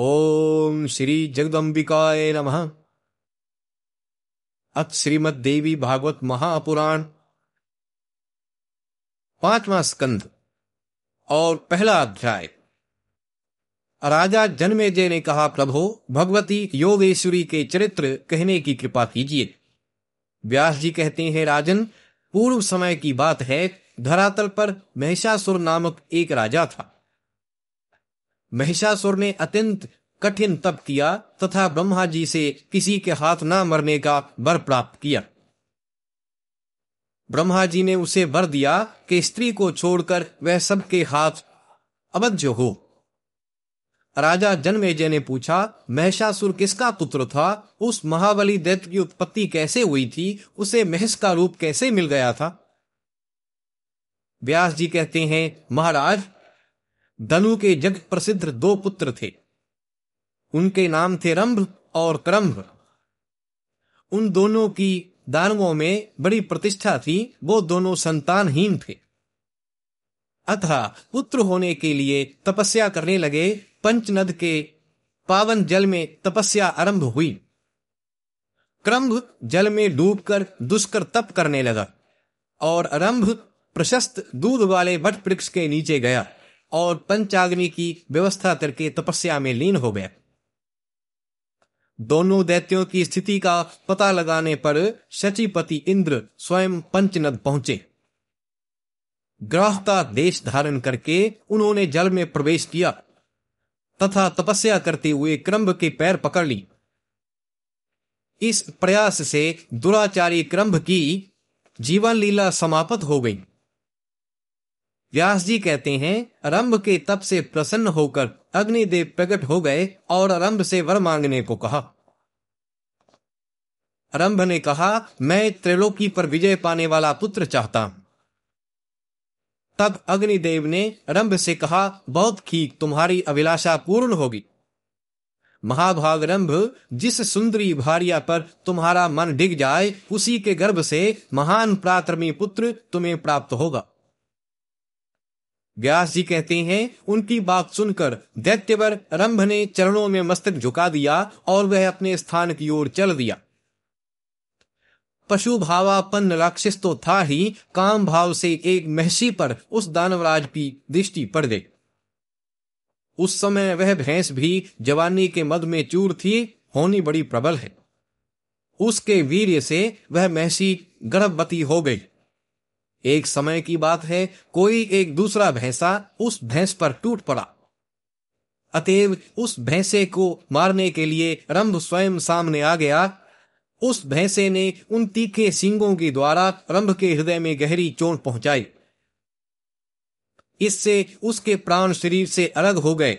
ओम श्री जगदम्बिकाय नमः। अथ श्रीमद देवी भागवत महापुराण, पांचवा स्कंद और पहला अध्याय। राजा जन्मेजय ने कहा, प्रभो, भगवती योगेश्वरी के चरित्र कहने की कृपा कीजिए। व्यास जी कहते हैं, राजन, पूर्व समय की बात है, धरातल पर महिषासुर नामक एक राजा था। महिषासुर ने अत्यंत कठिन तप किया तथा ब्रह्मा जी से किसी के हाथ न मरने का वर प्राप्त किया। ब्रह्मा जी ने उसे वर दिया कि स्त्री को छोड़कर वह सबके हाथ अवध्य हो। राजा जन्मेजय ने पूछा, महिषासुर किसका पुत्र था? उस महाबली दैत्य की उत्पत्ति कैसे हुई थी? उसे महस का रूप कैसे मिल गया था? व्यास जी कहते हैं, महाराज धनु के जग प्रसिद्ध दो पुत्र थे। उनके नाम थे रंभ और क्रंभ। उन दोनों की दानवों में बड़ी प्रतिष्ठा थी, वो दोनों संतानहीन थे। अतः पुत्र होने के लिए तपस्या करने लगे, पंचनद के पावन जल में तपस्या आरंभ हुई। क्रंभ जल में डूबकर दुष्कर तप करने लगा और आरंभ प्रशस्त दूध वाले वट वृक्ष के नीचे गया। और पंचाग्नि की व्यवस्था करके तपस्या में लीन हो गया दोनों दैत्यों की स्थिति का पता लगाने पर शचीपति इंद्र स्वयं पंचनद पहुँचे। ग्राहता देश धारण करके उन्होंने जल में प्रवेश किया तथा तपस्या करते हुए क्रम्भ के पैर पकड़ ली। इस प्रयास से दुराचारी क्रम्भ की जीवन लीला समाप्त हो गई। व्यास जी कहते हैं रंभ के तप से प्रसन्न होकर अग्निदेव प्रकट हो गए और रंभ से वर मांगने को कहा। रंभ ने कहा, मैं त्रिलोकी पर विजय पाने वाला पुत्र चाहता हूँ। तब अग्निदेव ने रंभ से कहा, बहुत ठीक, तुम्हारी अभिलाषा पूर्ण होगी। महाभाग रंभ जिस सुंदरी भारिया पर तुम्हारा मन डिग जाए, उसी के गर्भ से महान प्रातमी पुत्र तुम्हें प्राप्त होगा। व्यास जी कहते हैं, उनकी बात सुनकर दैत्यवर रंभ ने चरणों में मस्तक झुका दिया और वह अपने स्थान की ओर चल दिया। पशु भावापन्न राक्षस तो था ही, काम भाव से एक महसी पर उस दानवराज की दृष्टि पड़ गई। उस समय वह भैंस भी जवानी के मद में चूर थी, होनी बड़ी प्रबल है। उसके वीर्य से वह महसी गर्भवती हो गई। एक समय की बात है, कोई एक दूसरा भैंसा उस भैंस पर टूट पड़ा। अतएव उस भैंसे को मारने के लिए रंभ स्वयं सामने आ गया। उस भैंसे ने उन तीखे सिंगों के द्वारा रंभ के हृदय में गहरी चोट पहुंचाई। इससे उसके प्राण शरीर से अलग हो गए।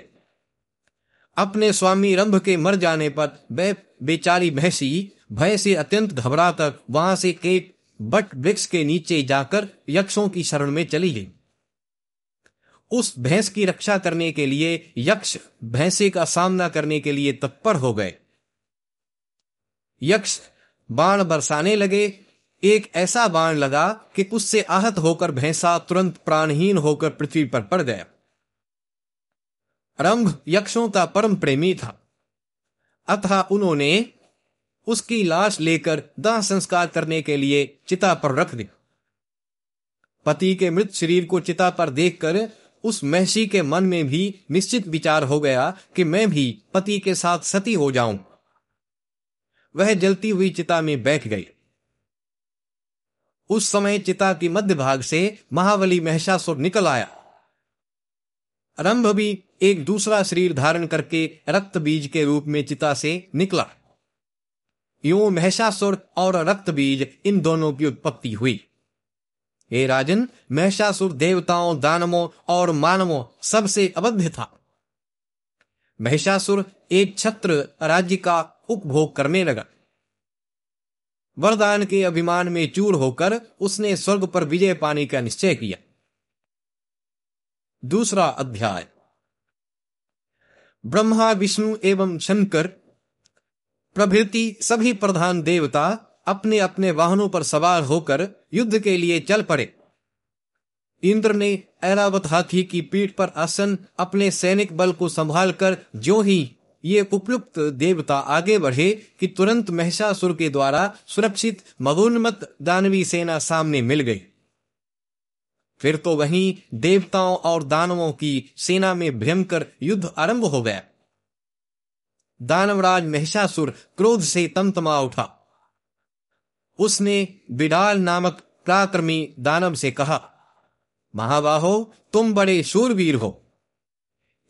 अपने स्वामी रंभ के मर जाने पर वह बेचारी भैंसी भय से अत्यंत घबराकर वहाँ से केट बट वृक्ष के नीचे जाकर यक्षों की शरण में चली गई। उस भैंस की रक्षा करने के लिए यक्ष भैंसे का सामना करने के लिए तत्पर हो गए। यक्ष बाण बरसाने लगे। एक ऐसा बाण लगा कि उससे आहत होकर भैंसा तुरंत प्राणहीन होकर पृथ्वी पर पड़ गया। रंभ यक्षों का परम प्रेमी था। अतः उन्होंने उसकी लाश लेकर दाह संस्कार करने के लिए चिता पर रख दिया। पति के मृत शरीर को चिता पर देखकर उस महसी के मन में भी निश्चित विचार हो गया कि मैं भी पति के साथ सती हो जाऊँ। वह जलती हुई चिता में बैठ गई। उस समय चिता की मध्य भाग से महाबली महिषासुर निकल आया। रंभ भी एक दूसरा शरीर धारण करके रक्त बीज के रूप में चिता से निकला। यूँ महिषासुर और रक्त बीज इन दोनों की उत्पत्ति हुई। हे राजन महिषासुर देवताओं, दानवों और मानवों सबसे अबद्ध था। महिषासुर एक छत्र राज्य का उपभोग करने लगा। वरदान के अभिमान में चूर होकर उसने स्वर्ग पर विजय पाने का निश्चय किया। दूसरा अध्याय। ब्रह्मा, विष्णु एवं शंकर प्रभृति सभी प्रधान देवता अपने अपने वाहनों पर सवार होकर युद्ध के लिए चल पड़े। इंद्र ने ऐरावत हाथी की पीठ पर आसन अपने सैनिक बल को संभाल कर जो ही ये उपयुक्त देवता आगे बढ़े कि तुरंत महिषासुर के द्वारा सुरक्षित मगोन्मत दानवी सेना सामने मिल गई। फिर तो वहीं देवताओं और दानवों की सेना में भयंकर युद्ध आरंभ हो गया। दानवराज महिषासुर क्रोध से तमतमा उठा। उसने बिडाल नामक पराक्रमी दानव से कहा, महाबाहो, तुम बड़े शूरवीर हो।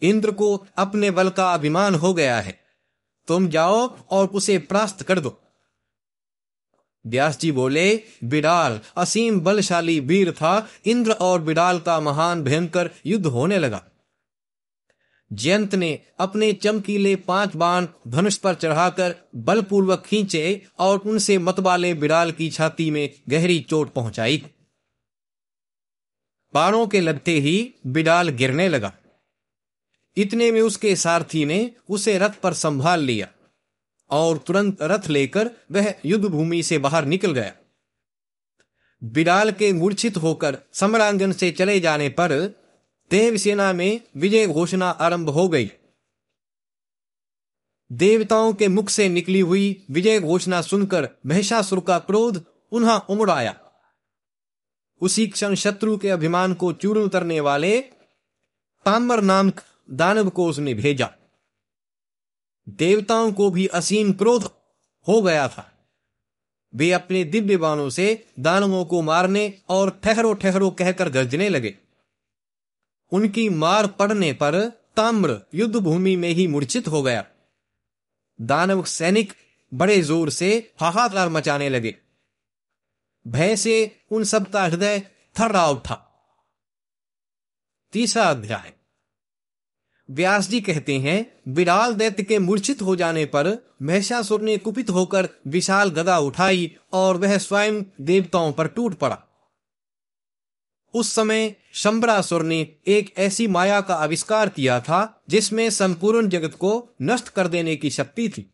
इंद्र को अपने बल का अभिमान हो गया है। तुम जाओ और उसे प्रास्त कर दो। व्यास जी बोले बिडाल असीम बलशाली वीर था। इंद्र और बिडाल का महान भयंकर युद्ध होने लगा। जयंत ने अपने चमकीले पाँच बाण धनुष पर चढ़ाकर बलपूर्वक खींचे और उनसे मतवाले बिडाल की छाती में गहरी चोट पहुंचाई। बाणों के लगते ही बिडाल गिरने लगा। इतने में उसके सारथी ने उसे रथ पर संभाल लिया और तुरंत रथ लेकर वह युद्ध भूमि से बाहर निकल गया। बिडाल के मूर्छित होकर सम्रांगन से चले जाने पर देवसेना में विजय घोषणा आरंभ हो गई। देवताओं के मुख से निकली हुई विजय घोषणा सुनकर महिषासुर का क्रोध उन्हा उमड़ आया। उसी क्षण शत्रु के अभिमान को चूर्ण उतरने वाले ताम्बर नाम दानव को उसने भेजा। देवताओं को भी असीम क्रोध हो गया था। वे अपने दिव्य बाणों से दानवों को मारने और ठहरो ठहरो कहकर गर्जने लगे। उनकी मार पड़ने पर ताम्र युद्ध भूमि में ही मूर्छित हो गया। दानव सैनिक बड़े ज़ोर से हाहाकार मचाने लगे। भय से उन सब का हृदय थर्रा उठा। तीसरा अध्याय। व्यास जी कहते हैं, विराल दैत्य के मूर्छित हो जाने पर महिषासुर ने कुपित होकर विशाल गदा उठाई और वह स्वयं देवताओं पर टूट पड़ा। उस समय शंबरासुर ने एक ऐसी माया का आविष्कार किया था, जिसमें संपूर्ण जगत को नष्ट कर देने की शक्ति थी।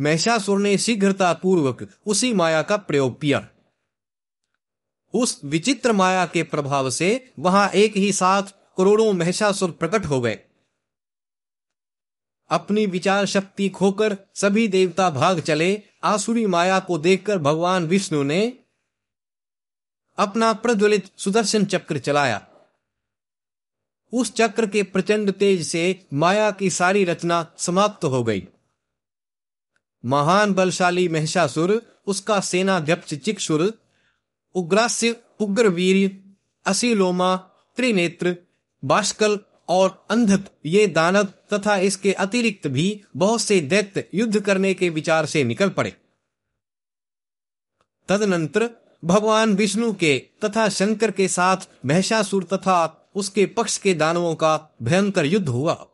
महिषासुर ने शीघ्रता पूर्वक उसी माया का प्रयोग किया। उस विचित्र माया के प्रभाव से वहाँ एक ही साथ करोड़ों महिषासुर प्रकट हो गए। अपनी विचार शक्ति खोकर सभी देवता भाग चले। आसुरी माया को देखकर भगवान विष्णु ने अपना प्रज्वलित सुदर्शन चक्र चलाया। उस चक्र के प्रचंड तेज से माया की सारी रचना समाप्त हो गई। महान बलशाली महिषासुर, उसका सेनाध्यक्ष चिक्षुर उग्रास्य उग्रवीर, असीलोमा, त्रिनेत्र, बाष्कल और अंधक ये दानव तथा इसके अतिरिक्त भी बहुत से दैत्य युद्ध करने के विचार से निकल पड़े। तदनंतर भगवान विष्णु के तथा शंकर के साथ महिषासुर तथा उसके पक्ष के दानवों का भयंकर युद्ध हुआ।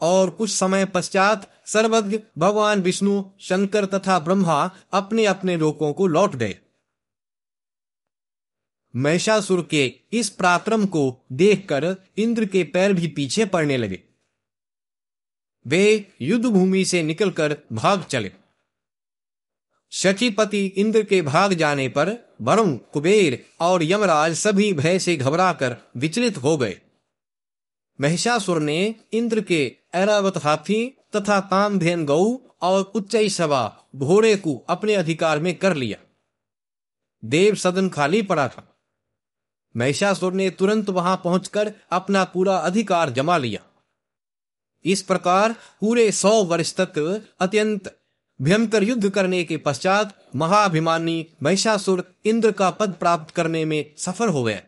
और कुछ समय पश्चात सर्वज्ञ भगवान विष्णु, शंकर तथा ब्रह्मा अपने अपने लोकों को लौट गए। महिषासुर के इस पराक्रम को देखकर इंद्र के पैर भी पीछे पड़ने लगे। वे युद्ध भूमि से निकलकर भाग चले। शचीपति इंद्र के भाग जाने पर वरुण, कुबेर और यमराज सभी भय से घबराकर विचलित हो गए। महिषासुर ने इंद्र के ऐरावत हाथी तथा तामधेन गौ और उच्च सभा घोड़े को अपने अधिकार में कर लिया। देव सदन खाली पड़ा था। महिषासुर ने तुरंत वहाँ पहुंचकर अपना पूरा अधिकार जमा लिया। इस प्रकार पूरे सौ वर्ष तक अत्यंत भयंकर युद्ध करने के पश्चात महाभिमानी महिषासुर इंद्र का पद प्राप्त करने में सफल हो गया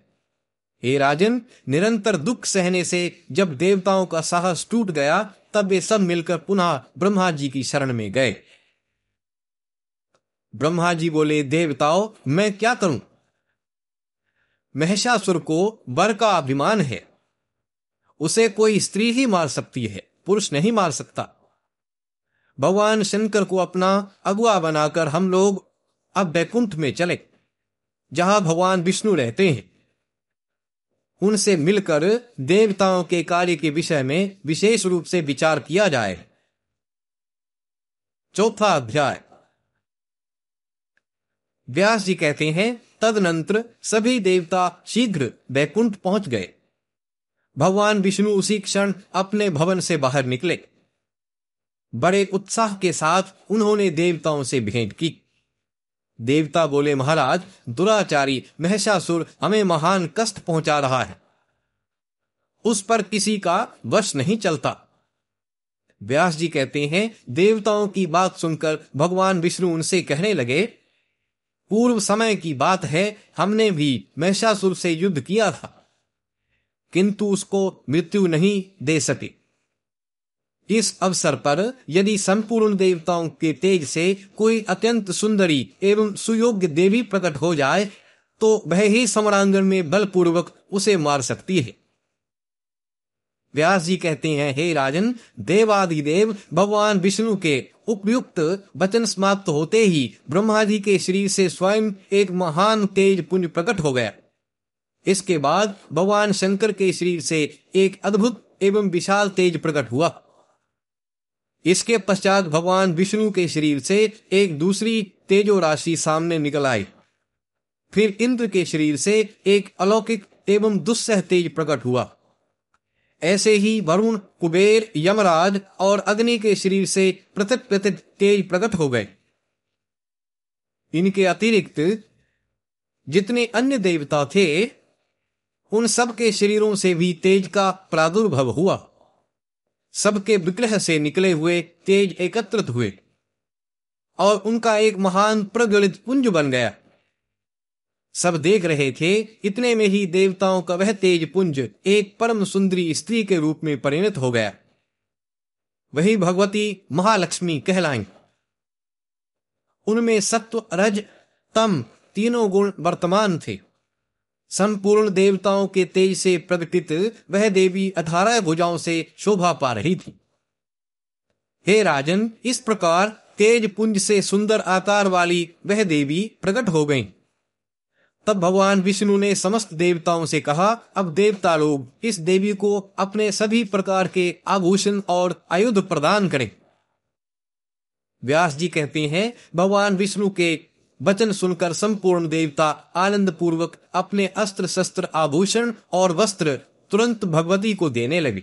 हे राजन, निरंतर दुख सहने से जब देवताओं का साहस टूट गया, तब वे सब मिलकर पुनः ब्रह्मा जी की शरण में गए। ब्रह्मा जी बोले, देवताओं, मैं क्या करूँ? महिषासुर को वर का अभिमान है। उसे कोई स्त्री ही मार सकती है, पुरुष नहीं मार सकता। भगवान शंकर को अपना अगुआ बनाकर हम लोग अब बैकुंठ में चले, जहाँ भगवान विष्णु रहते हैं। उनसे मिलकर देवताओं के कार्य के विषय में विशेष रूप से विचार किया जाए। चौथा अध्याय। व्यास जी कहते हैं, तदनंतर सभी देवता शीघ्र बैकुंठ पहुँच गए। भगवान विष्णु उसी क्षण अपने भवन से बाहर निकले। बड़े उत्साह के साथ उन्होंने देवताओं से भेंट की। देवता बोले, महाराज, दुराचारी महसासुर हमें महान कष्ट पहुँचा रहा है। उस पर किसी का वश नहीं चलता। व्यास जी कहते हैं, देवताओं की बात सुनकर भगवान विष्णु उनसे कहने लगे, पूर्व समय की बात है, हमने भी महिषासुर से युद्ध किया था, किंतु उसको मृत्यु नहीं दे सके। इस अवसर पर यदि संपूर्ण देवताओं के तेज से कोई अत्यंत सुंदरी एवं सुयोग्य देवी प्रकट हो जाए तो वह ही समरांगण में बलपूर्वक उसे मार सकती है। व्यास जी कहते हैं, हे राजन, देवादिदेव, भगवान विष्णु के उपयुक्त वचन समाप्त होते ही ब्रह्मा जी के शरीर से स्वयं एक महान तेज पुण्य प्रकट हो गया। इसके बाद भगवान शंकर के शरीर से एक अद्भुत एवं विशाल तेज प्रकट हुआ। इसके पश्चात भगवान विष्णु के शरीर से एक दूसरी तेजो राशि सामने निकल आई। फिर इंद्र के शरीर से एक अलौकिक एवं दुस्सह तेज प्रकट हुआ। ऐसे ही वरुण, कुबेर, यमराज और अग्नि के शरीर से पृथक पृथक तेज प्रकट हो गए। इनके अतिरिक्त जितने अन्य देवता थे, उन सब के शरीरों से भी तेज का प्रादुर्भव हुआ। सबके विग्रह से निकले हुए तेज एकत्रित हुए और उनका एक महान प्रज्वलित पुंज बन गया। सब देख रहे थे, इतने में ही देवताओं का वह तेज पुंज एक परम सुंदरी स्त्री के रूप में परिणत हो गया। वही भगवती महालक्ष्मी कहलाई। उनमें सत्व, रज, तम तीनों गुण वर्तमान थे। संपूर्ण देवताओं के तेज से प्रकटित वह देवी अठारह भुजाओं से शोभा पा रही थी। हे राजन, इस प्रकार तेज पुंज से सुंदर आकार वाली वह देवी प्रकट हो गई। तब भगवान विष्णु ने समस्त देवताओं से कहा, अब देवता लोग, इस देवी को अपने सभी प्रकार के आभूषण और आयुध प्रदान करें। व्यास जी कहते हैं, भगवान विष्णु के वचन सुनकर संपूर्ण देवता आनंद पूर्वक अपने अस्त्र शस्त्र आभूषण और वस्त्र तुरंत भगवती को देने लगी।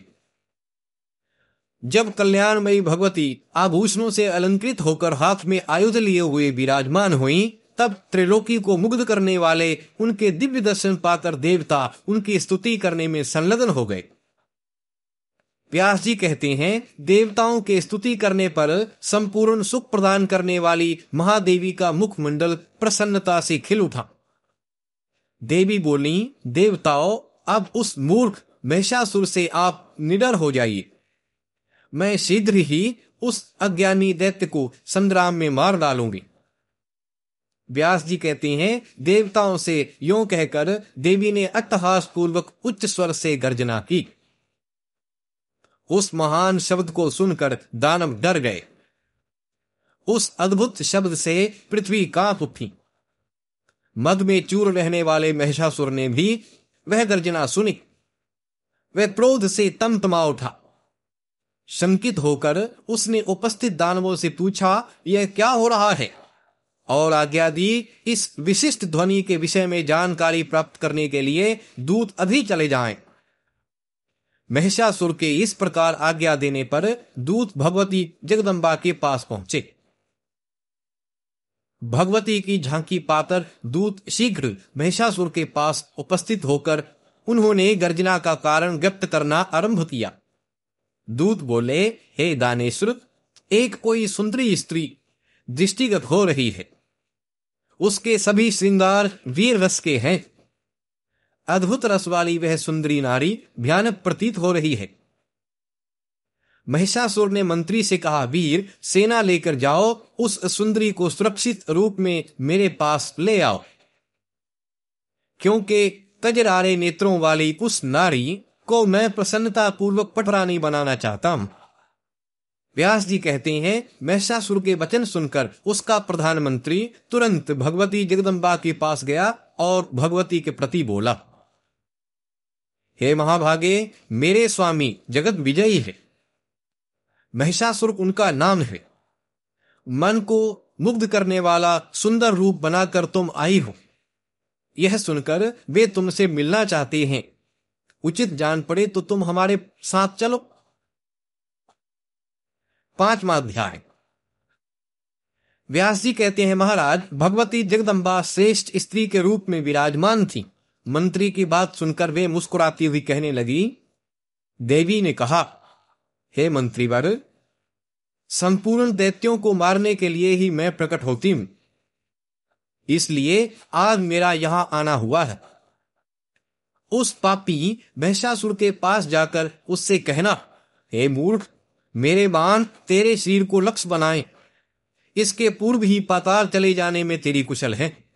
जब कल्याणमयी भगवती आभूषणों से अलंकृत होकर हाथ में आयुध लिए हुए विराजमान हुई, तब त्रिलोकी को मुग्ध करने वाले उनके दिव्य दर्शन पाकर देवता उनकी स्तुति करने में संलग्न हो गए। व्यास जी कहते हैं, देवताओं के स्तुति करने पर संपूर्ण सुख प्रदान करने वाली महादेवी का मुखमंडल प्रसन्नता से खिल उठा। देवी बोली, देवताओं, अब उस मूर्ख महिषासुर से आप निडर हो जाइए। मैं शीघ्र ही उस अज्ञानी दैत्य को संग्राम में मार डालूँगी। व्यास जी कहते हैं, देवताओं से यो कहकर देवी ने अट्टहास पूर्वक उच्च स्वर से गर्जना की। उस महान शब्द को सुनकर दानव डर गए। उस अद्भुत शब्द से पृथ्वी काँप उठी। मद में चूर रहने वाले महिषासुर ने भी वह गर्जना सुनी। वह क्रोध से तमतमा उठा। शंकित होकर उसने उपस्थित दानवों से पूछा, यह क्या हो रहा है? और आज्ञा दी, इस विशिष्ट ध्वनि के विषय में जानकारी प्राप्त करने के लिए दूत अभी चले जाएँ। महिषासुर के इस प्रकार आज्ञा देने पर दूत भगवती जगदम्बा के पास पहुँचे। भगवती की झांकी पाकर दूत शीघ्र महिषासुर के पास उपस्थित होकर उन्होंने गर्जना का कारण व्यक्त करना आरंभ किया। दूत बोले, हे दानेश्वर, एक कोई सुंदरी स्त्री दृष्टिगत हो रही है। उसके सभी श्रृंगार वीर रस के हैं। अद्भुत रस वाली वह सुंदरी नारी भयानक प्रतीत हो रही है। महिषासुर ने मंत्री से कहा, वीर, सेना लेकर जाओ, उस सुंदरी को सुरक्षित रूप में मेरे पास ले आओ। क्योंकि कजरारे नेत्रों वाली उस नारी को मैं प्रसन्नता पूर्वक पटरानी बनाना चाहता हूँ। व्यास जी कहते हैं, महिषासुर के वचन सुनकर उसका प्रधानमंत्री तुरंत भगवती जगदम्बा के पास गया और भगवती के प्रति बोला। हे महाभागे, मेरे स्वामी, जगत विजयी है। महिषासुर उनका नाम है। मन को मुग्ध करने वाला सुंदर रूप बनाकर तुम आई हो। यह सुनकर वे तुमसे मिलना चाहते हैं। उचित जान पड़े तो तुम हमारे साथ चलो। पांचवा अध्याय। व्यास जी कहते हैं, महाराज, भगवती जगदम्बा श्रेष्ठ स्त्री के रूप में विराजमान थी। मंत्री की बात सुनकर वे मुस्कुराती हुई कहने लगी, देवी ने कहा, हे मंत्रीवर, संपूर्ण दैत्यों को मारने के लिए ही मैं प्रकट होती हूँ। इसलिए आज मेरा यहाँ आना हुआ है। उस पापी महिषासुर के पास जाकर उससे कहना, हे मूर्ख, मेरे बाण तेरे शरीर को लक्ष्य बनाए। इसके पूर्व ही पाताल चले जाने में तेरी कुशल है।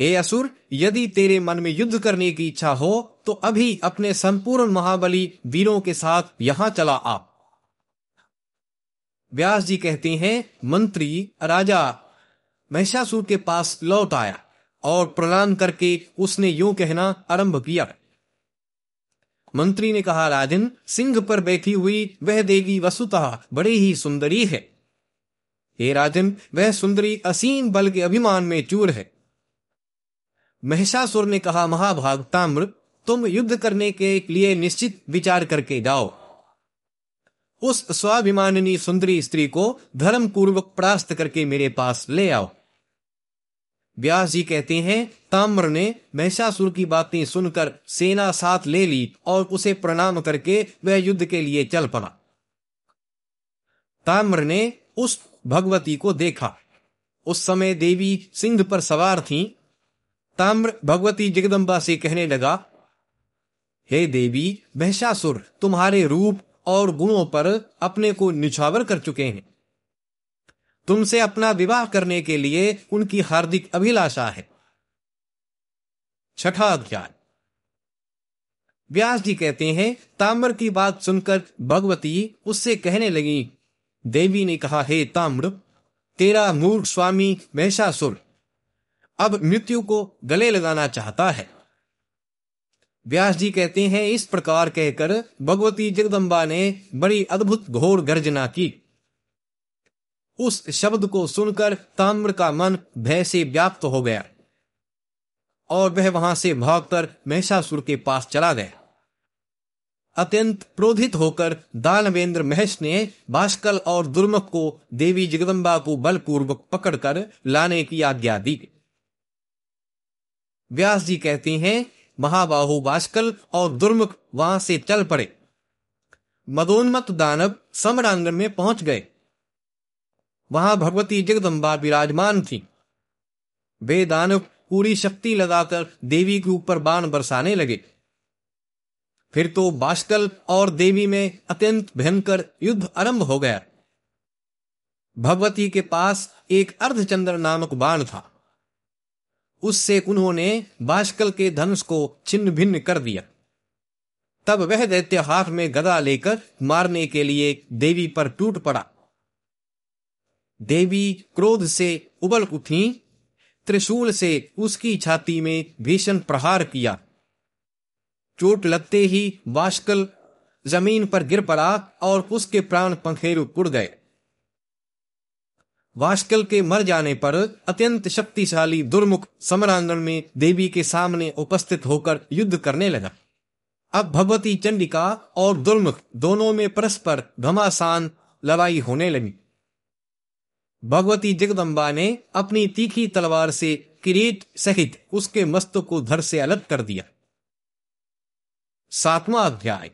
हे असुर, यदि तेरे मन में युद्ध करने की इच्छा हो तो अभी अपने संपूर्ण महाबली वीरों के साथ यहाँ चला आ। व्यास जी कहते हैं, मंत्री, राजा, महिषासुर के पास लौट आया और प्रणाम करके उसने यूँ कहना आरंभ किया। मंत्री ने कहा, राजन, सिंह पर बैठी हुई वह देवी वसुतः बड़ी ही सुंदरी है। हे राजन, वह सुंदरी असीम बल के अभिमान में चूर है। महिषासुर ने कहा महाभाग ताम्र तुम युद्ध करने के लिए निश्चित विचार करके जाओ। उस स्वाभिमानिनी सुंदरी स्त्री को धर्म पूर्वक परास्त करके मेरे पास ले आओ। व्यास जी कहते हैं, ताम्र ने महिषासुर की बातें सुनकर सेना साथ ले ली और उसे प्रणाम करके वह युद्ध के लिए चल पड़ा। ताम्र ने उस भगवती को देखा। उस समय देवी सिंह पर सवार थीं ताम्र भगवती जगदम्बा से कहने लगा, हे देवी महिषासुर तुम्हारे रूप और गुणों पर अपने को निछावर कर चुके हैं। तुमसे अपना विवाह करने के लिए उनकी हार्दिक अभिलाषा है। छठा अध्याय। व्यास जी कहते हैं, ताम्र की बात सुनकर भगवती उससे कहने लगी, देवी ने कहा, हे ताम्र, तेरा मूर्ख स्वामी महिषासुर अब मृत्यु को गले लगाना चाहता है। व्यास जी कहते हैं, इस प्रकार कहकर भगवती जगदम्बा ने बड़ी अद्भुत घोर गर्जना की। उस शब्द को सुनकर ताम्र का मन भय से व्याप्त हो गया और वह वहाँ से भागकर महिषासुर के पास चला गया। अत्यंत क्रोधित होकर दानवेंद्र महेश ने भास्कल और दुर्मुख को देवी जगदम्बा को बलपूर्वक पकड़कर लाने की आज्ञा दी। व्यास जी कहते हैं, महाबाहु बाष्कल और दुर्मुख वहाँ से चल पड़े। मदोन्मत दानव समरांगन में पहुँच गए। वहाँ भगवती जगदम्बा विराजमान थी। वे दानव पूरी शक्ति लगाकर देवी के ऊपर बाण बरसाने लगे। फिर तो बास्कल और देवी में अत्यंत भयंकर युद्ध आरंभ हो गया। भगवती के पास एक अर्धचंद्र नामक बाण था। उससे उन्होंने बाष्कल के धनुष को छिन्न भिन्न कर दिया। तब वह दैत्य हाथ में गदा लेकर मारने के लिए देवी पर टूट पड़ा। देवी क्रोध से उबल उठी, त्रिशूल से उसकी छाती में भीषण प्रहार किया। चोट लगते ही बाष्कल ज़मीन पर गिर पड़ा और उसके प्राण पंखेरु उड़ गए। वास्कल के मर जाने पर अत्यंत शक्तिशाली दुर्मुख समरांगण में देवी के सामने उपस्थित होकर युद्ध करने लगा। अब भगवती चंडिका और दुर्मुख दोनों में परस्पर घमासान लड़ाई होने लगी। भगवती जगदम्बा ने अपनी तीखी तलवार से किरीट सहित उसके मस्तक को धर से अलग कर दिया। सातवां अध्याय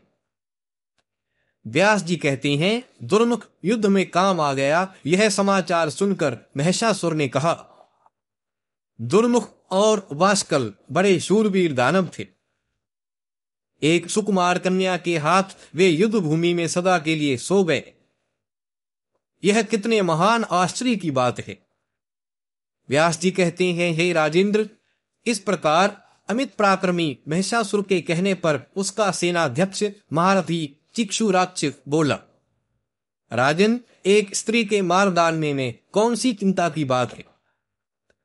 व्यास जी कहते हैं, दुर्मुख युद्ध में काम आ गया। यह समाचार सुनकर महिषासुर ने कहा, दुर्मुख और वास्कल बड़े शूरवीर दानव थे। एक सुकुमार कन्या के हाथ वे युद्ध भूमि में सदा के लिए सो गए। यह कितने महान आश्चर्य की बात है। व्यास जी कहते हैं, हे राजेंद्र, इस प्रकार अमित पराक्रमी महिषासुर के कहने पर उसका सेनाध्यक्ष, महारथी चिक्षुराक्ष बोला, राजन, एक स्त्री के मार डालने में कौन सी चिंता की बात है?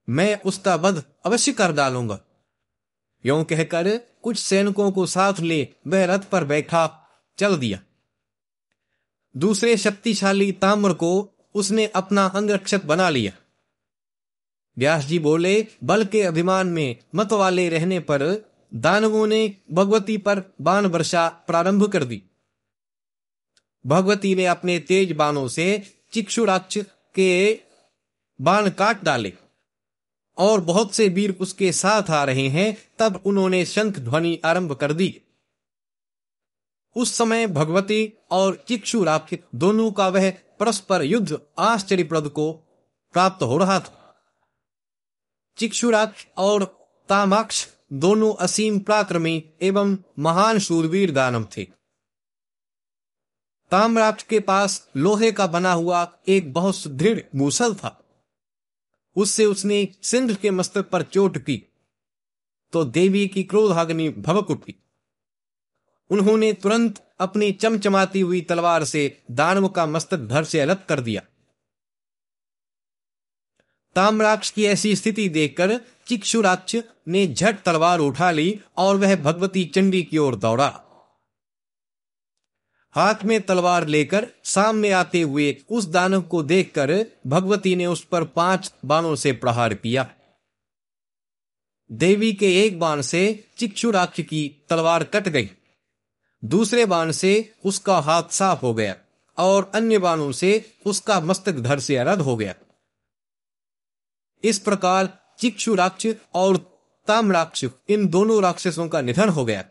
मैं उसका वध अवश्य कर डालूँगा। यो कहकर कुछ सैनिकों को साथ ले वह रथ पर बैठा, चल दिया। दूसरे शक्तिशाली ताम्र को उसने अपना अंगरक्षक बना लिया। व्यास जी बोले, बल के अभिमान में मत वाले रहने पर दानवों ने भगवती पर बाण वर्षा प्रारंभ कर दी। भगवती ने अपने तेज बाणों से चिक्षुराक्ष के बाण काट डाले और बहुत से वीर उसके साथ आ रहे हैं, तब उन्होंने शंख ध्वनि आरंभ कर दी। उस समय भगवती और चिक्षुराक्ष दोनों का वह परस्पर युद्ध आश्चर्यप्रद को प्राप्त हो रहा था। चिक्षुराक्ष और तामाक्ष दोनों असीम पराक्रमी एवं महान शूरवीर दानव थे। ताम्राक्ष के पास लोहे का बना हुआ एक बहुत सुदृढ़ मूसल था। उससे उसने सिंध के मस्तक पर चोट की तो देवी की क्रोधाग्नि भवक उठी। उन्होंने तुरंत अपनी चमचमाती हुई तलवार से दानव का मस्तक धर से अलग कर दिया। ताम्राक्ष की ऐसी स्थिति देखकर चिक्षुराक्ष ने झट तलवार उठा ली और वह भगवती चंडी की ओर दौड़ा। हाथ में तलवार लेकर सामने आते हुए उस दानव को देखकर भगवती ने उस पर पाँच बाणों से प्रहार किया। देवी के एक बाण से चिक्षुराक्ष की तलवार कट गई। दूसरे बाण से उसका हाथ साफ़ हो गया और अन्य बाणों से उसका मस्तक धर से अलग हो गया। इस प्रकार चिक्षु राक्ष और ताम्राक्ष इन दोनों राक्षसों का निधन हो गया।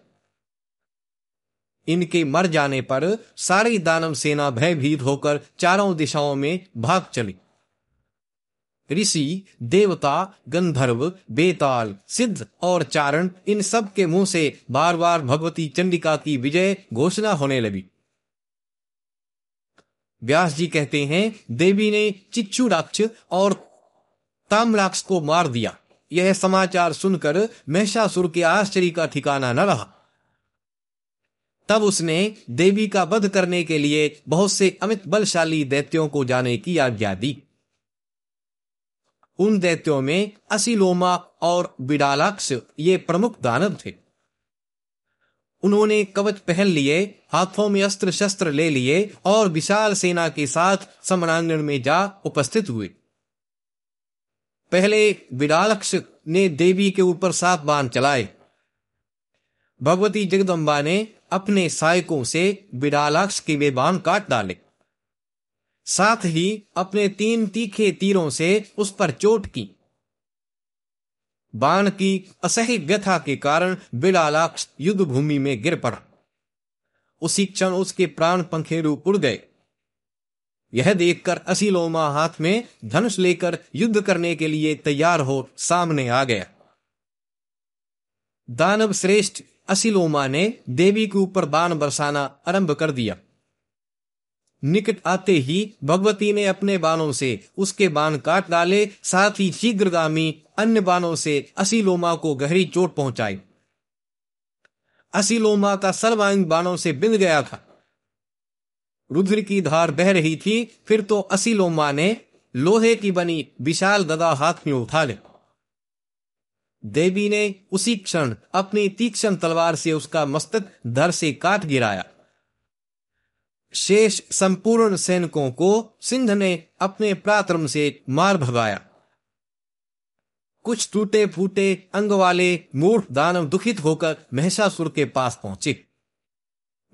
इनके मर जाने पर सारी दानव सेना भयभीत होकर चारों दिशाओं में भाग चली। ऋषि, देवता, गंधर्व, बेताल, सिद्ध और चारण इन सब के मुँह से बार बार भगवती चंडिका की विजय घोषणा होने लगी। व्यास जी कहते हैं, देवी ने चिच्चू राक्ष और ताम्राक्ष को मार दिया। यह समाचार सुनकर महिषासुर के आश्चर्य का ठिकाना न रहा। तब उसने देवी का वध करने के लिए बहुत से अमित बलशाली दैत्यों को जाने की आज्ञा दी। उन दैत्यों में असिलोमा और बिडालाक्ष ये प्रमुख दानव थे। उन्होंने कवच पहन लिए, हाथों में अस्त्र शस्त्र ले लिए और विशाल सेना के साथ समरांगण में जा उपस्थित हुए। पहले विडालक्ष ने देवी के ऊपर सात बाण चलाए। भगवती जगदम्बा ने अपने सहायकों से विडालाक्ष के वे बाण काट डाले। साथ ही अपने तीन तीखे तीरों से उस पर चोट की। बाण की असह्य व्यथा के कारण विडालाक्ष युद्ध भूमि में गिर पड़ा। उसी क्षण उसके प्राण पंखेरु उड़ गए। यह देखकर असीलोमा हाथ में धनुष लेकर युद्ध करने के लिए तैयार हो सामने आ गया। दानव श्रेष्ठ असिलोमा ने देवी के ऊपर बाण बरसाना आरंभ कर दिया। निकट आते ही भगवती ने अपने बाणों से उसके बाण काट डाले, साथ ही शीघ्रगामी अन्य बाणों से असिलोमा को गहरी चोट पहुंचाई। असिलोमा का सर्वांग बाणों से बिंद गया था। रुद्र की धार बह रही थी, फिर तो असिलोमा ने लोहे की बनी विशाल गदा हाथ में उठा लिया देवी ने उसी क्षण अपनी तीक्ष्ण तलवार से उसका मस्तक धर से काट गिराया। शेष संपूर्ण सैनिकों को सिंध ने अपने प्रात्रम से मार भगाया। कुछ टूटे फूटे अंग वाले मूर्ख दानव दुखित होकर महिषासुर के पास पहुँचे।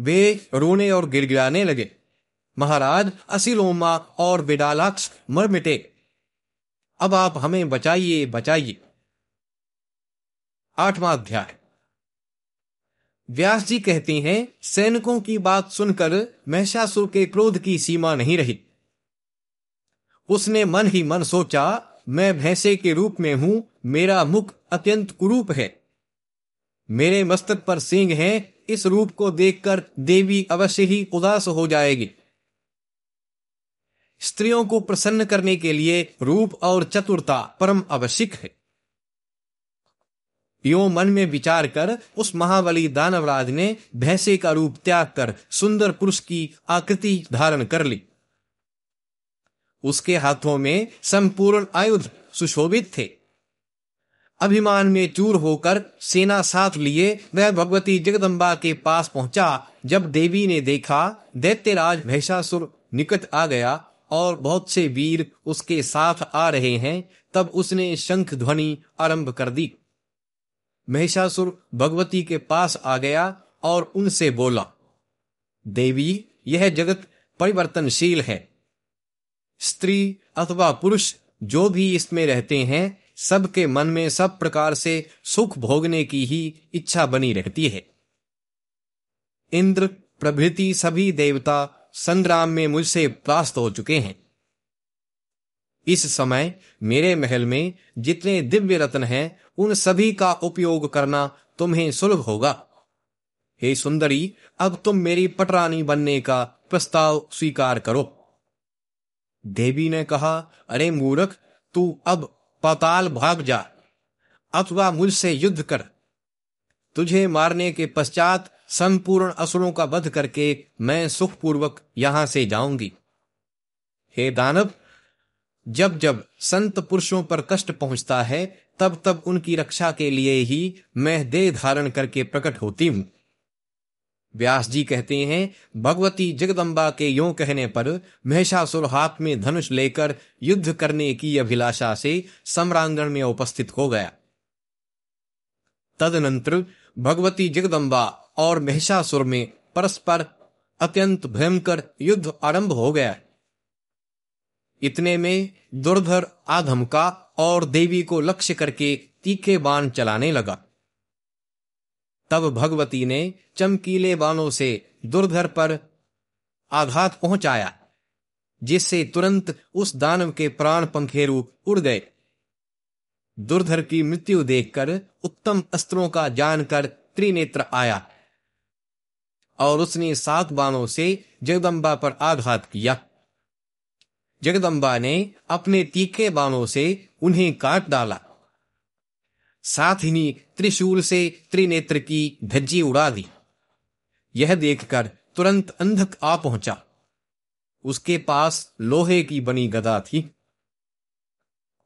वे रोने और गिड़गिड़ाने लगे। महाराज असिलोमा और बिडालाक्ष मर मिटे। अब आप हमें बचाइए बचाइए। आठवां अध्याय। व्यास जी कहते हैं, सैनिकों की बात सुनकर महिषासुर के क्रोध की सीमा नहीं रही। उसने मन ही मन सोचा, मैं भैंसे के रूप में हूँ, मेरा मुख अत्यंत कुरूप है। मेरे मस्तक पर सिंह है, इस रूप को देखकर देवी अवश्य ही उदास हो जाएगी। स्त्रियों को प्रसन्न करने के लिए रूप और चतुरता परम आवश्यक है। यो मन में विचार कर, उस महाबली दानवराज ने भैंसे का रूप त्याग कर, सुंदर पुरुष की आकृति धारण कर ली। उसके हाथों में संपूर्ण आयुध सुशोभित थे। अभिमान में चूर होकर सेना साथ लिए, वह भगवती जगदम्बा के पास पहुँचा, जब देवी ने देखा, दैत्यराज भैषासुर निकट आ गया और बहुत से वीर उसके साथ आ रहे हैं, तब उसने शंख ध्वनि आरंभ कर दी। महिषासुर भगवती के पास आ गया और उनसे बोला, देवी, यह जगत परिवर्तनशील है। स्त्री अथवा पुरुष जो भी इसमें रहते हैं, सबके मन में सब प्रकार से सुख भोगने की ही इच्छा बनी रहती है। इंद्र, प्रभृति सभी देवता संग्राम में मुझसे प्रास्त हो चुके हैं। इस समय मेरे महल में जितने दिव्य रत्न हैं उन सभी का उपयोग करना तुम्हें सुलभ होगा। हे सुंदरी, अब तुम मेरी पटरानी बनने का प्रस्ताव स्वीकार करो। देवी ने कहा, अरे मूर्ख, तू अब पाताल भाग जा। अथवा मुझसे युद्ध कर। तुझे मारने के पश्चात संपूर्ण असुरों का वध करके मैं सुखपूर्वक यहाँ से जाऊँगी। हे दानव जब जब संत पुरुषों पर कष्ट पहुँचता है तब तब उनकी रक्षा के लिए ही मैं देह धारण करके प्रकट होती हूँ। व्यास जी कहते हैं, भगवती जगदम्बा के यो कहने पर महिषासुर हाथ में धनुष लेकर युद्ध करने की अभिलाषा से सम्रांगण में उपस्थित हो गया। तदनंतर भगवती जगदम्बा और महिषासुर में परस्पर अत्यंत भयंकर युद्ध आरंभ हो गया। इतने में दुर्धर आधमका और देवी को लक्ष्य करके तीखे बाण चलाने लगा। तब भगवती ने चमकीले बाणों से दुर्धर पर आघात पहुँचाया, जिससे तुरंत उस दानव के प्राण पंखेरु उड़ गए। दुर्धर की मृत्यु देखकर उत्तम अस्त्रों का जानकर त्रिनेत्र आया और उसने सात बाणों से जगदम्बा पर आघात किया। जगदम्बा ने अपने तीखे बाणों से उन्हें काट डाला। साथ ही त्रिशूल से त्रिनेत्र की धज्जी उड़ा दी। यह देखकर तुरंत अंधक आ पहुँचा। उसके पास लोहे की बनी गदा थी।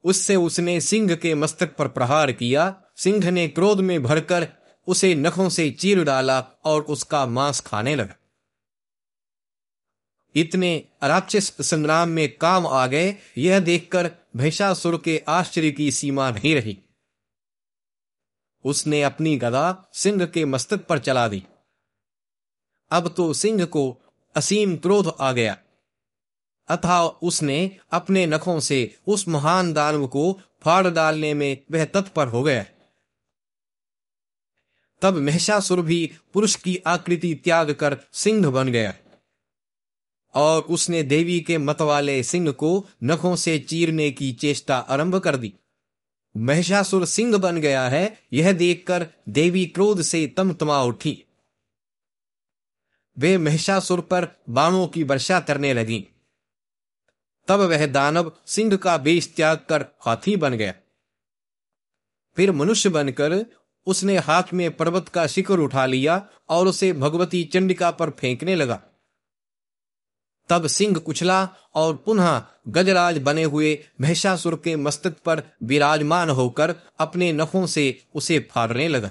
उससे उसने सिंह के मस्तक पर प्रहार किया। सिंह ने क्रोध में भरकर उसे नखों से चीर डाला और उसका मांस खाने लगा। इतने राक्षस संग्राम में काम आ गए, यह देखकर भैषासुर के आश्चर्य की सीमा नहीं रही। उसने अपनी गदा सिंह के मस्तक पर चला दी। अब तो सिंह को असीम क्रोध आ गया। अथा उसने अपने नखों से उस महान दानव को फाड़ डालने में वह तत्पर हो गया। तब महिषासुर भी पुरुष की आकृति त्याग कर सिंह बन गया। और उसने देवी के मत वाले सिंह को नखों से चीरने की चेष्टा आरंभ कर दी। महिषासुर सिंह बन गया है, यह देखकर देवी क्रोध से तमतमा उठी। वे महिषासुर पर बाणों की वर्षा करने लगी। तब वह दानव सिंह का बेश त्याग कर हाथी बन गया। फिर मनुष्य बनकर उसने हाथ में पर्वत का शिखर उठा लिया और उसे भगवती चंडिका पर फेंकने लगा। तब सिंह कुचला और पुनः गजराज बने हुए महिषासुर के मस्तक पर विराजमान होकर अपने नखों से उसे फाड़ने लगा।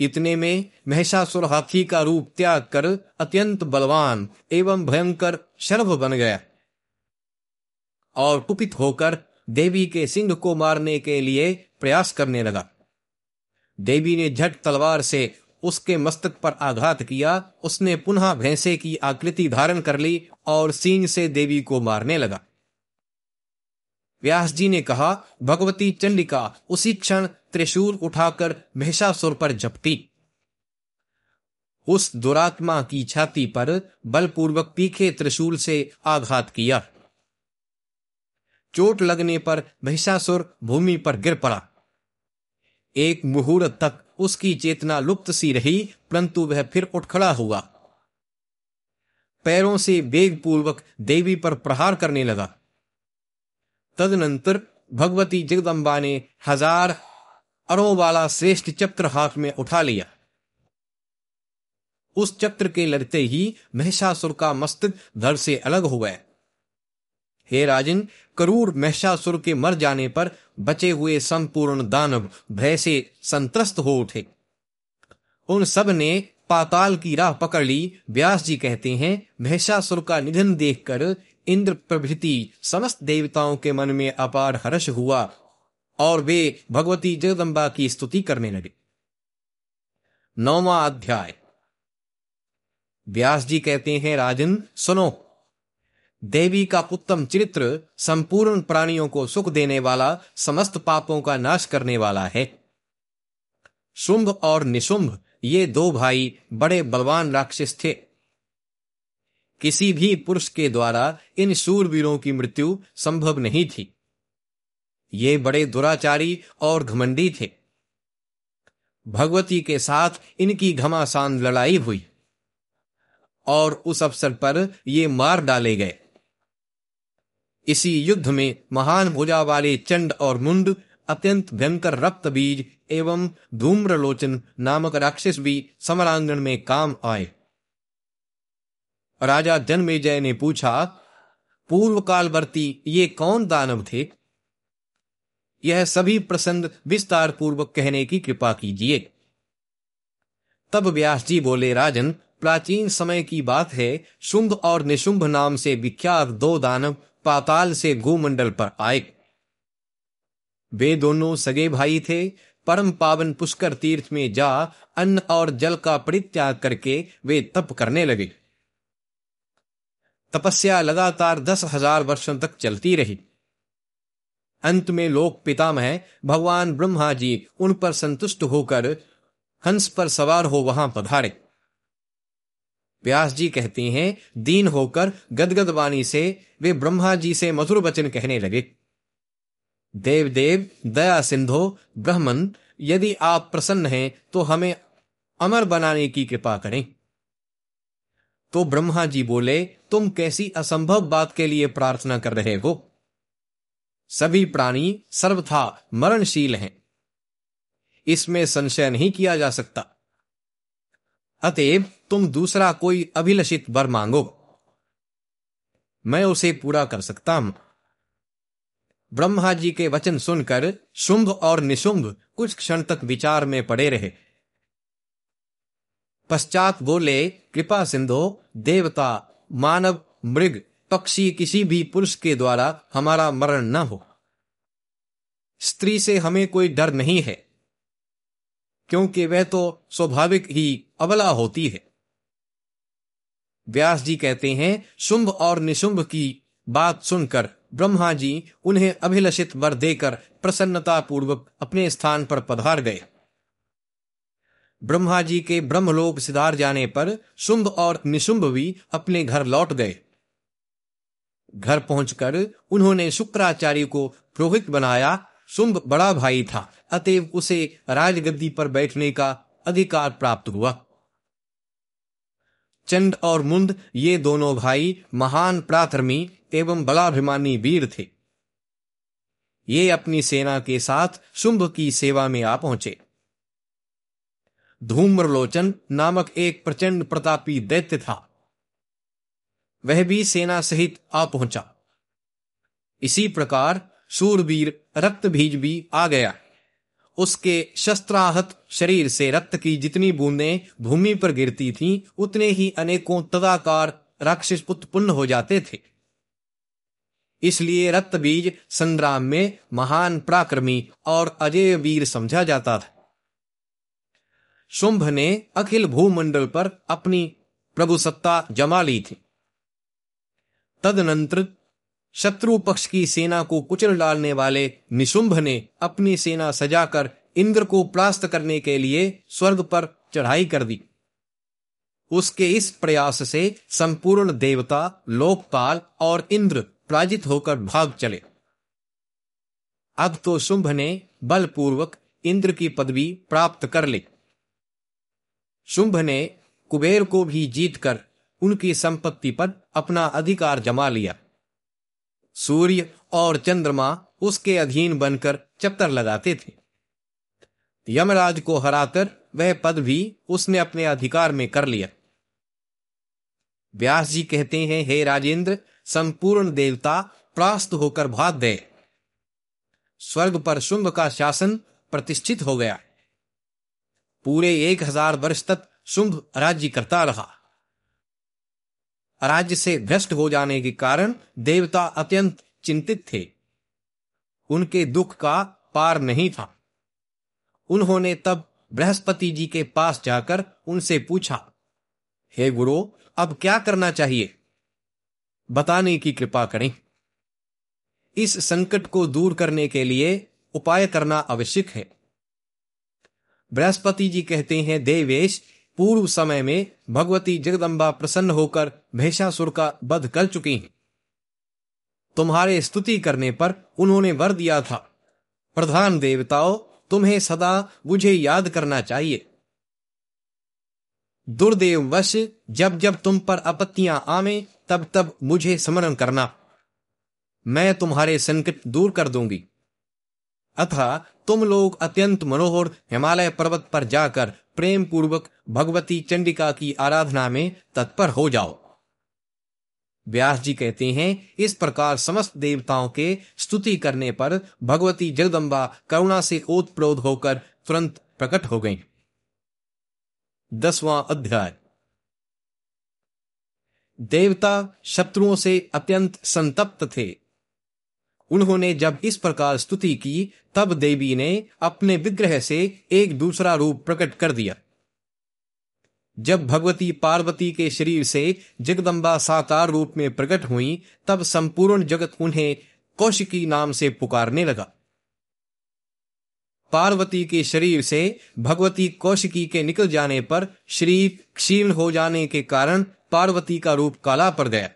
इतने में महिषासुर हाथी का रूप त्याग कर अत्यंत बलवान एवं भयंकर शर्भ बन गया और कुपित होकर देवी के सिंह को मारने के लिए प्रयास करने लगा। देवी ने झट तलवार से उसके मस्तक पर आघात किया, उसने पुनः भैंसे की आकृति धारण कर ली और सींग से देवी को मारने लगा। व्यास जी ने कहा, भगवती चंडिका, उसी क्षण त्रिशूल उठाकर महिषासुर पर झपटी उस दुरात्मा की छाती पर बलपूर्वक तीखे त्रिशूल से आघात किया। चोट लगने पर महिषासुर भूमि पर गिर पड़ा। एक मुहूर्त तक उसकी चेतना लुप्त सी रही, परंतु वह फिर उठ खड़ा हुआ। पैरों से वेग पूर्वक देवी पर प्रहार करने लगा। तदनंतर भगवती जगदम्बा ने हज़ार अरों वाला श्रेष्ठ चक्र हाथ में उठा लिया। उस चक्र के लड़ते ही महिषासुर का मस्तक धर से अलग हो गया हे राजन करूर महिषासुर के मर जाने पर बचे हुए संपूर्ण दानव भय से संत्रस्त हो उठे। उन सबने पाताल की राह पकड़ ली। व्यास जी कहते हैं महिषासुर का निधन देखकर इंद्र प्रभृति समस्त देवताओं के मन में अपार हर्ष हुआ और वे भगवती जगदम्बा की स्तुति करने लगे। नौवा अध्याय। व्यास जी कहते हैं, राजन, सुनो देवी का उत्तम चरित्र संपूर्ण प्राणियों को सुख देने वाला, समस्त पापों का नाश करने वाला है। शुंभ और निशुंभ, ये दो भाई बड़े बलवान राक्षस थे। किसी भी पुरुष के द्वारा इन सूरवीरों की मृत्यु संभव नहीं थी। ये बड़े दुराचारी और घमंडी थे। भगवती के साथ इनकी घमासान लड़ाई हुई और उस अवसर पर ये मार डाले गए। इसी युद्ध में महान भुजा वाले चंड और मुंड, अत्यंत भयंकर रक्त बीज एवं धूम्रलोचन नामक राक्षस भी समरांगण में काम आए। राजा जन्मेजय ने पूछा पूर्व कालवर्ती ये कौन दानव थे? यह सभी प्रसंग विस्तार पूर्वक कहने की कृपा कीजिए। तब व्यास जी बोले, राजन, प्राचीन समय की बात है, शुंभ और निशुंभ नाम से विख्यात दो दानव पाताल से गोमंडल पर आए। वे दोनों सगे भाई थे। परम पावन पुष्कर तीर्थ में जा अन्न और जल का परित्याग करके वे तप करने लगे। तपस्या लगातार दस हज़ार वर्षों तक चलती रही। अंत में लोक पितामह भगवान ब्रह्मा जी उन पर संतुष्ट होकर हंस पर सवार हो वहाँ पधारे। व्यास जी कहते हैं, दीन होकर गदगद वाणी से वे ब्रह्मा जी से मधुर वचन कहने लगे। देव देव दया सिंधो, ब्रह्मन, यदि आप प्रसन्न हैं तो हमें अमर बनाने की कृपा करें। तो ब्रह्मा जी बोले, तुम कैसी असंभव बात के लिए प्रार्थना कर रहे हो? सभी प्राणी सर्वथा मरणशील हैं। इसमें संशय नहीं किया जा सकता। अतएव तुम दूसरा कोई अभिलषित वर मांगो। मैं उसे पूरा कर सकता हूँ। ब्रह्मा जी के वचन सुनकर शुंभ और निशुंभ कुछ क्षण तक विचार में पड़े रहे। पश्चात बोले, कृपा सिंधो, देवता, मानव, मृग, पक्षी, किसी भी पुरुष के द्वारा हमारा मरण न हो। स्त्री से हमें कोई डर नहीं है, क्योंकि वह तो स्वाभाविक ही अबला होती है। व्यास जी कहते हैं, शुंभ और निशुंभ की बात सुनकर ब्रह्मा जी उन्हें अभिलषित वर देकर प्रसन्नता पूर्वक अपने स्थान पर पधार गए। ब्रह्मा जी के ब्रह्मलोक सिधार जाने पर शुंभ और निशुंभ भी अपने घर लौट गए। घर पहुंचकर उन्होंने शुक्राचार्य को पुरोहित बनाया। शुंभ बड़ा भाई था, अतएव उसे राजगद्दी पर बैठने का अधिकार प्राप्त हुआ। चंड और मुंद ये दोनों भाई महान प्राथर्मी एवं बलाभिमानी वीर थे। ये अपनी सेना के साथ शुंभ की सेवा में आ पहुँचे। धूम्रलोचन नामक एक प्रचंड प्रतापी दैत्य था। वह भी सेना सहित आ पहुँचा। इसी प्रकार सूरवीर रक्त बीज भी आ गया। उसके शस्त्राहत शरीर से रक्त की जितनी बूंदें भूमि पर गिरती थीं, उतने ही अनेकों तदाकार राक्षस उत्पन्न हो जाते थे। इसलिए रक्त बीज संग्राम में महान पराक्रमी और अजय वीर समझा जाता था। शुंभ ने अखिल भूमंडल पर अपनी प्रभु सत्ता जमा ली थी। तदनंतर शत्रु पक्ष की सेना को कुचल डालने वाले निशुंभ ने अपनी सेना सजाकर इंद्र को प्रास्त करने के लिए स्वर्ग पर चढ़ाई कर दी। उसके इस प्रयास से संपूर्ण देवता, लोकपाल और इंद्र पराजित होकर भाग चले। अब तो शुंभ ने बलपूर्वक इंद्र की पदवी प्राप्त कर ली। शुंभ ने कुबेर को भी जीतकर उनकी संपत्ति पर अपना अधिकार जमा लिया। सूर्य और चंद्रमा उसके अधीन बनकर चक्कर लगाते थे। यमराज को हराकर वह पद भी उसने अपने अधिकार में कर लिया। व्यास जी कहते हैं, हे राजेंद्र, संपूर्ण देवता प्रास्त होकर भाग गए। स्वर्ग पर शुंभ का शासन प्रतिष्ठित हो गया। पूरे एक हज़ार वर्ष तक शुंभ राज्य करता रहा। राज्य से भ्रष्ट हो जाने के कारण देवता अत्यंत चिंतित थे। उनके दुख का पार नहीं था। उन्होंने तब बृहस्पति जी के पास जाकर उनसे पूछा, हे गुरु, अब क्या करना चाहिए? बताने की कृपा करें। इस संकट को दूर करने के लिए उपाय करना आवश्यक है। बृहस्पति जी कहते हैं, देवेश पूर्व समय में भगवती जगदम्बा प्रसन्न होकर भैषासुर का वध कर चुकी हैं। तुम्हारे स्तुति करने पर उन्होंने वर दिया था। प्रधान देवताओं, तुम्हें सदा मुझे याद करना चाहिए। दुर्देव वश, जब जब तुम पर आपत्तियाँ आवे तब तब मुझे स्मरण करना। मैं तुम्हारे संकट दूर कर दूँगी। अथा तुम लोग अत्यंत मनोहर हिमालय पर्वत पर जाकर प्रेम पूर्वक भगवती चंडिका की आराधना में तत्पर हो जाओ। व्यास जी कहते हैं, इस प्रकार समस्त देवताओं के स्तुति करने पर भगवती जगदम्बा करुणा से ओतप्रोध होकर तुरंत प्रकट हो गई। दसवां अध्याय। देवता शत्रुओं से अत्यंत संतप्त थे। उन्होंने जब इस प्रकार स्तुति की, तब देवी ने अपने विग्रह से एक दूसरा रूप प्रकट कर दिया। जब भगवती पार्वती के शरीर से जगदम्बा साकार रूप में प्रकट हुई, तब संपूर्ण जगत उन्हें कौशिकी नाम से पुकारने लगा। पार्वती के शरीर से भगवती कौशिकी के निकल जाने पर शरीर क्षीण हो जाने के कारण पार्वती का रूप काला पड़ गया।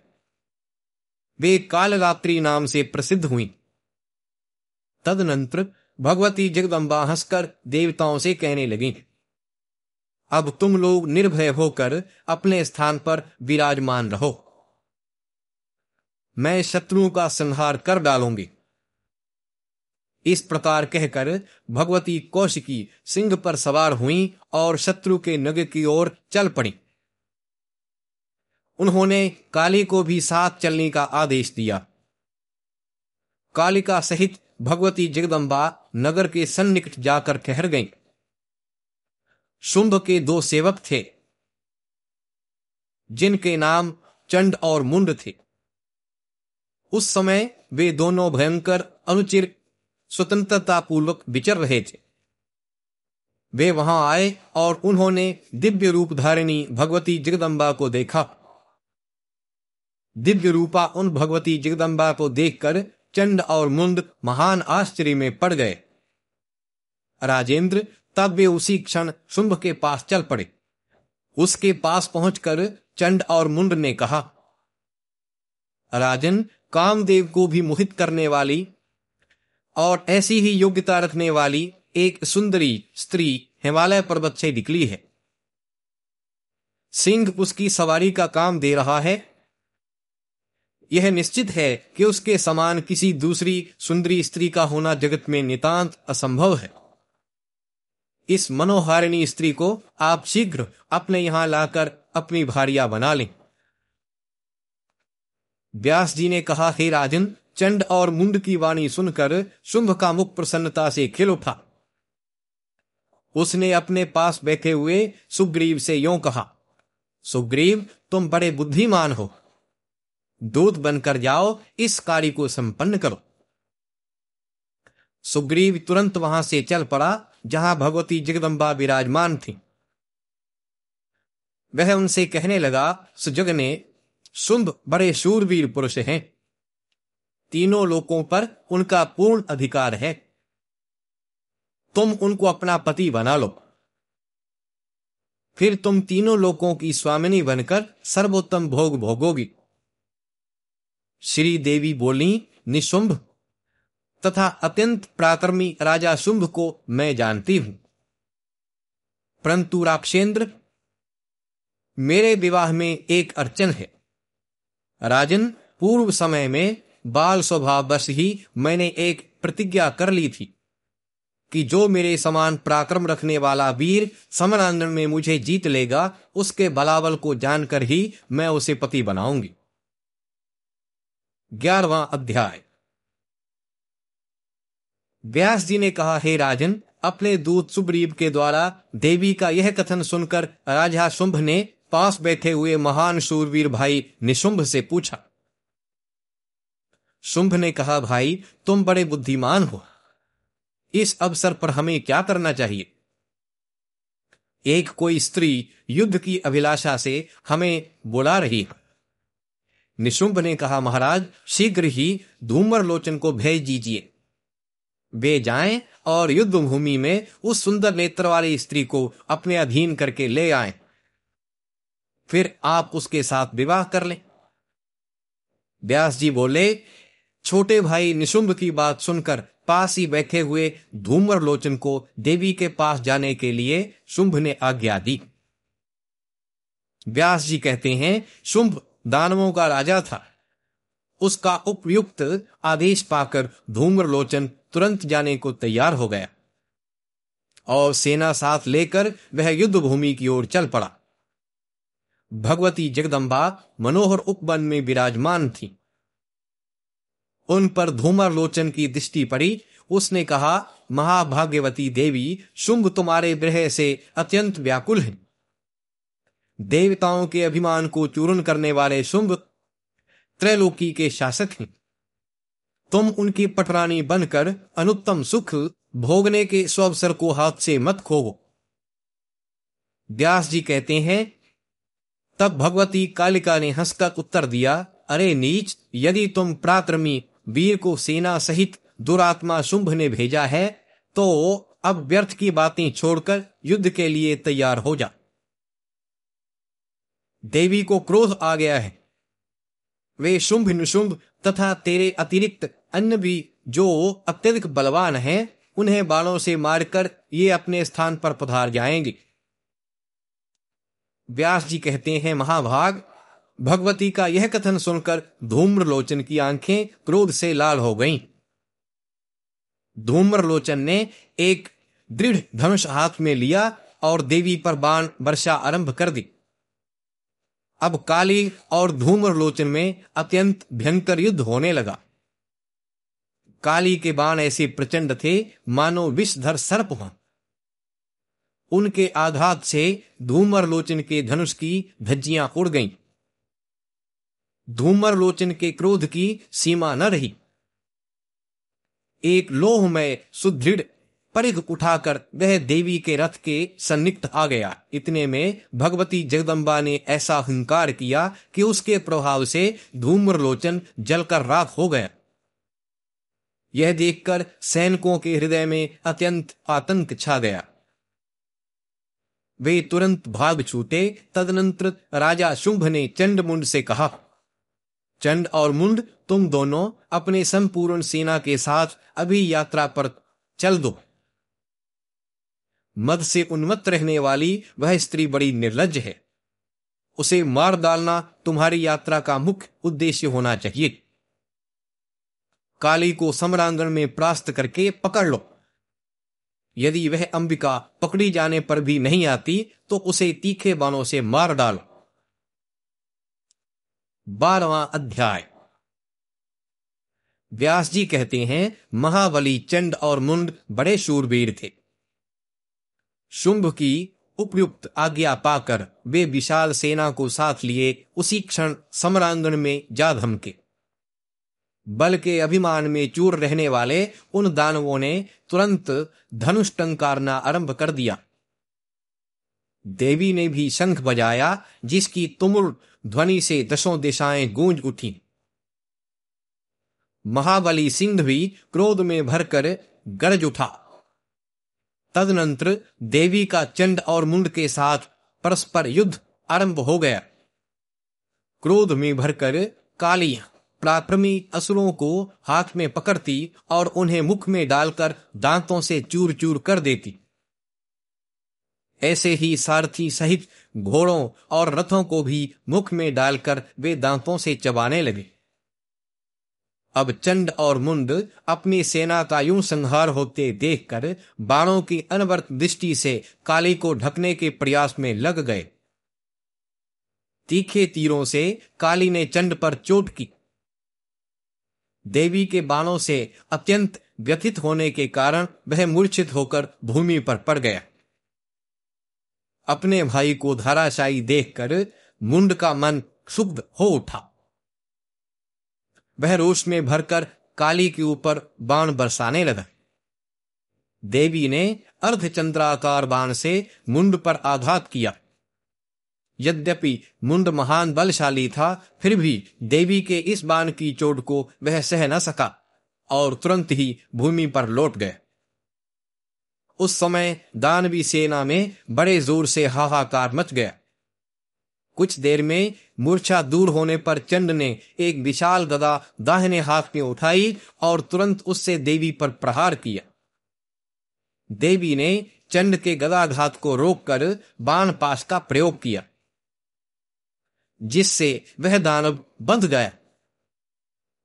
वे कालरात्रि नाम से प्रसिद्ध हुई। तदनंतर भगवती जगदम्बा हंसकर देवताओं से कहने लगी, अब तुम लोग निर्भय होकर अपने स्थान पर विराजमान रहो। मैं शत्रुओं का संहार कर डालूँगी इस प्रकार कहकर भगवती कौशिकी सिंह पर सवार हुई और शत्रु के नग की ओर चल पड़ी। उन्होंने काली को भी साथ चलने का आदेश दिया। कालिका सहित भगवती जगदम्बा नगर के सन्निकट जाकर ठहर गईं। शुंभ के दो सेवक थे, जिनके नाम चंड और मुंड थे। उस समय वे दोनों भयंकर अनुचिर स्वतंत्रता पूर्वक विचर रहे थे। वे वहाँ आए और उन्होंने दिव्य रूप धारिणी भगवती जगदम्बा को देखा। दिव्य रूपा उन भगवती जगदम्बा को देखकर चंड और मुंड महान आश्चर्य में पड़ गए। राजेंद्र, तब वे उसी क्षण शुंभ के पास चल पड़े। उसके पास पहुंचकर चंड और मुंड ने कहा, राजन, कामदेव को भी मोहित करने वाली और ऐसी ही योग्यता रखने वाली एक सुंदरी स्त्री हिमालय पर्वत से निकली है। सिंह उसकी सवारी का काम दे रहा है यह निश्चित है कि उसके समान किसी दूसरी सुंदरी स्त्री का होना जगत में नितांत असंभव है। इस मनोहारिणी स्त्री को आप शीघ्र अपने यहाँ लाकर अपनी भारिया बना लें। व्यास जी ने कहा, हे राजन, चंड और मुंड की वाणी सुनकर शुंभ का मुख प्रसन्नता से खिल उठा। उसने अपने पास बैठे हुए सुग्रीव से यों कहा, सुग्रीव, तुम बड़े बुद्धिमान हो। दूत बनकर जाओ, इस कार्य को संपन्न करो। सुग्रीव तुरंत वहाँ से चल पड़ा, जहाँ भगवती जगदम्बा विराजमान थी। वह उनसे कहने लगा सुजग ने शुंभ बड़े शूरवीर पुरुष हैं। तीनों लोकों पर उनका पूर्ण अधिकार है। तुम उनको अपना पति बना लो। फिर तुम तीनों लोकों की स्वामिनी बनकर सर्वोत्तम भोग भोगोगी। श्री देवी बोली, निशुंभ तथा अत्यंत प्राक्रमी राजा शुंभ को मैं जानती हूँ। परंतु राक्षेंद्र, मेरे विवाह में एक अर्चन है। राजन, पूर्व समय में बाल स्वभाव बस ही मैंने एक प्रतिज्ञा कर ली थी कि जो मेरे समान पराक्रम रखने वाला वीर समरांगण में मुझे जीत लेगा, उसके बलाबल को जानकर ही मैं उसे पति बनाऊँगी। ग्यारहवा अध्याय। व्यास जी ने कहा, हे राजन, अपने दूत सुग्रीव के द्वारा देवी का यह कथन सुनकर राजा शुंभ ने पास बैठे हुए महान सूरवीर भाई निशुंभ से पूछा। शुंभ ने कहा, भाई, तुम बड़े बुद्धिमान हो। इस अवसर पर हमें क्या करना चाहिए? एक कोई स्त्री युद्ध की अभिलाषा से हमें बुला रही है। निशुंभ ने कहा, महाराज, शीघ्र ही धूमर लोचन को भेज दीजिए। वे जाएँ और युद्ध भूमि में उस सुंदर नेत्र वाली स्त्री को अपने अधीन करके ले आए। फिर आप उसके साथ विवाह कर लें। व्यास जी बोले, छोटे भाई निशुंभ की बात सुनकर पास ही बैठे हुए धूमर लोचन को देवी के पास जाने के लिए शुंभ ने आज्ञा दी। व्यास जी कहते हैं, शुंभ दानवों का राजा था। उसका उपयुक्त आदेश पाकर धूम्रलोचन तुरंत जाने को तैयार हो गया और सेना साथ लेकर वह युद्ध भूमि की ओर चल पड़ा। भगवती जगदम्बा मनोहर उपवन में विराजमान थी। उन पर धूमर लोचन की दृष्टि पड़ी। उसने कहा, महाभाग्यवती देवी, शुंभ तुम्हारे ग्रह से अत्यंत व्याकुल है। देवताओं के अभिमान को चूर्ण करने वाले शुंभ त्रैलोकी के शासक हैं। तुम उनकी पटरानी बनकर अनुत्तम सुख भोगने के स्वअवसर को हाथ से मत खोवो। व्यास जी कहते हैं, तब भगवती कालिका ने हंसकर उत्तर दिया, अरे नीच, यदि तुम प्रात्रमी वीर को सेना सहित दुरात्मा शुंभ ने भेजा है तो अब व्यर्थ की बातें छोड़कर युद्ध के लिए तैयार हो जा। देवी को क्रोध आ गया है। वे शुंभ निशुंभ तथा तेरे अतिरिक्त अन्य भी जो अत्यधिक बलवान हैं, उन्हें बाणों से मारकर ये अपने स्थान पर पधार जाएँगे। व्यास जी कहते हैं, महाभाग, भगवती का यह कथन सुनकर धूम्र लोचन की आँखें क्रोध से लाल हो गईं। धूम्र लोचन ने एक दृढ़ धनुष हाथ में लिया और देवी पर बाण वर्षा आरंभ कर दी। अब काली और धूम्र लोचन में अत्यंत भयंकर युद्ध होने लगा। काली के बाण ऐसे प्रचंड थे, मानो विषधर सर्प हों। उनके आघात से धूमर लोचन के धनुष की धज्जियाँ उड़ गईं। धूमर लोचन के क्रोध की सीमा न रही। एक लोह में सुदृढ़ परिघ उठाकर वह देवी के रथ के सन्निकट आ गया। इतने में भगवती जगदम्बा ने ऐसा हंकार किया कि उसके प्रभाव से धूम्रलोचन जलकर राख हो गया। यह देखकर सैनिकों के हृदय में अत्यंत आतंक छा गया। वे तुरंत भाग छूटे। तदनंतर राजा शुंभ ने चंड मुंड से कहा, चंड और मुंड, तुम दोनों अपने संपूर्ण सेना के साथ अभी यात्रा पर चल दो। मद से उन्मत्त रहने वाली वह स्त्री बड़ी निर्लज है। उसे मार डालना तुम्हारी यात्रा का मुख्य उद्देश्य होना चाहिए। काली को सम्रांगण में प्रास्त करके पकड़ लो। यदि वह अंबिका पकड़ी जाने पर भी नहीं आती तो उसे तीखे बाणों से मार डालो। बारवा अध्याय। व्यास जी कहते हैं, महाबली चंड और मुंड बड़े शूरवीर थे। शुंभ की उपयुक्त आज्ञा पाकर वे विशाल सेना को साथ लिए उसी क्षण सम्रांगण में जा धमके। बल के अभिमान में चूर रहने वाले उन दानवों ने तुरंत धनुष टंकारना आरंभ कर दिया। देवी ने भी शंख बजाया, जिसकी तुमुल ध्वनि से दसों दिशाएँ गूंज उठी। महाबली सिंह भी क्रोध में भरकर गरज उठा। तदनंतर देवी का चंड और मुंड के साथ परस्पर युद्ध आरंभ हो गया। क्रोध में भरकर कालियाँ प्राक्रमी असुरों को हाथ में पकड़ती और उन्हें मुख में डालकर दांतों से चूर चूर कर देती। ऐसे ही सारथी सहित घोड़ों और रथों को भी मुख में डालकर वे दांतों से चबाने लगे। अब चंड और मुंड अपनी सेना का यूँ संहार होते देखकर बाणों की अनवर्त दृष्टि से काली को ढकने के प्रयास में लग गए। तीखे तीरों से काली ने चंड पर चोट की। देवी के बाणों से अत्यंत व्यथित होने के कारण वह मूर्छित होकर भूमि पर पड़ गया। अपने भाई को धाराशायी देखकर मुंड का मन क्षुब्ध हो उठा। वह रोष में भरकर काली के ऊपर बाण बरसाने लगा। देवी ने अर्धचंद्राकार बाण से मुंड पर आघात किया। यद्यपि मुंड महान बलशाली था, फिर भी देवी के इस बाण की चोट को वह सह न सका और तुरंत ही भूमि पर लौट गए। उस समय दानवी सेना में बड़े ज़ोर से हाहाकार मच गया। कुछ देर में मूर्छा दूर होने पर चंड ने एक विशाल गदा दाहिने हाथ में उठाई और तुरंत उससे देवी पर प्रहार किया। देवी ने चंड के गदाघात को रोककर बाण पास का प्रयोग किया, जिससे वह दानव बंध गया।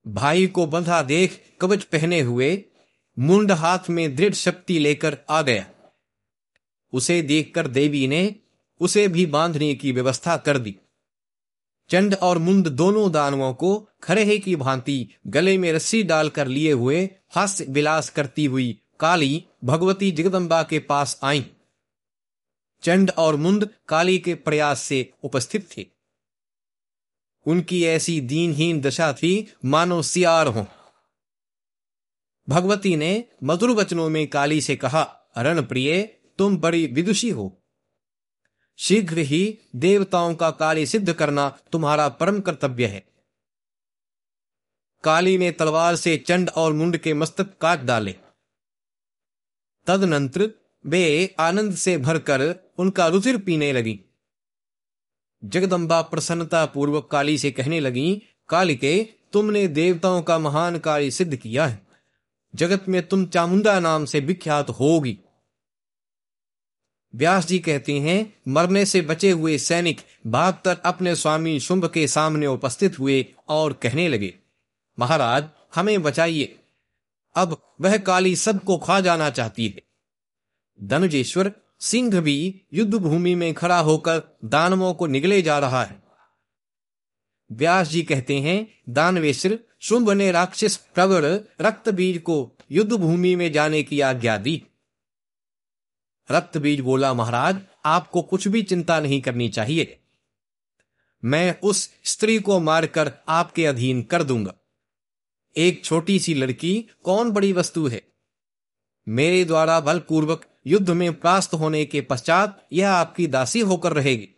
भाई को बंधा देख कवच पहने हुए मुंड हाथ में दृढ़ शक्ति लेकर आ गया। उसे देखकर देवी ने उसे भी बांधने की व्यवस्था कर दी। चंड और मुंड दोनों दानवों को खरेहे की भांति गले में रस्सी डालकर लिए हुए हास्य विलास करती हुई काली भगवती जगदम्बा के पास आई। चंड और मुंड काली के प्रयास से उपस्थित थे। उनकी ऐसी दीनहीन दशा थी, मानो सियार हो। भगवती ने मधुर वचनों में काली से कहा अरण प्रिय, तुम बड़ी विदुषी हो। शीघ्र ही देवताओं का कार्य सिद्ध करना तुम्हारा परम कर्तव्य है। काली ने तलवार से चंड और मुंड के मस्तक काट डाले। तदनंतर वे आनंद से भरकर उनका रुधिर पीने लगी। जगदम्बा प्रसन्नता पूर्वक काली से कहने लगी कालिके तुमने देवताओं का महान कार्य सिद्ध किया है। जगत में तुम चामुंडा नाम से विख्यात होगी। व्यास जी कहते हैं, मरने से बचे हुए सैनिक भागकर अपने स्वामी शुंभ के सामने उपस्थित हुए और कहने लगे, महाराज, हमें बचाइए। अब वह काली सबको खा जाना चाहती है। धनुजेश्वर सिंह भी युद्ध भूमि में खड़ा होकर दानवों को निगले जा रहा है। व्यास जी कहते हैं, दानवेश्वर, शुंभ ने राक्षस प्रवर रक्त बीज को युद्ध भूमि में जाने की आज्ञा दी। रक्त बीज बोला, महाराज, आपको कुछ भी चिंता नहीं करनी चाहिए। मैं उस स्त्री को मारकर आपके अधीन कर दूँगा। एक छोटी सी लड़की कौन बड़ी वस्तु है? मेरे द्वारा बलपूर्वक युद्ध में प्रास्त होने के पश्चात यह आपकी दासी होकर रहेगी।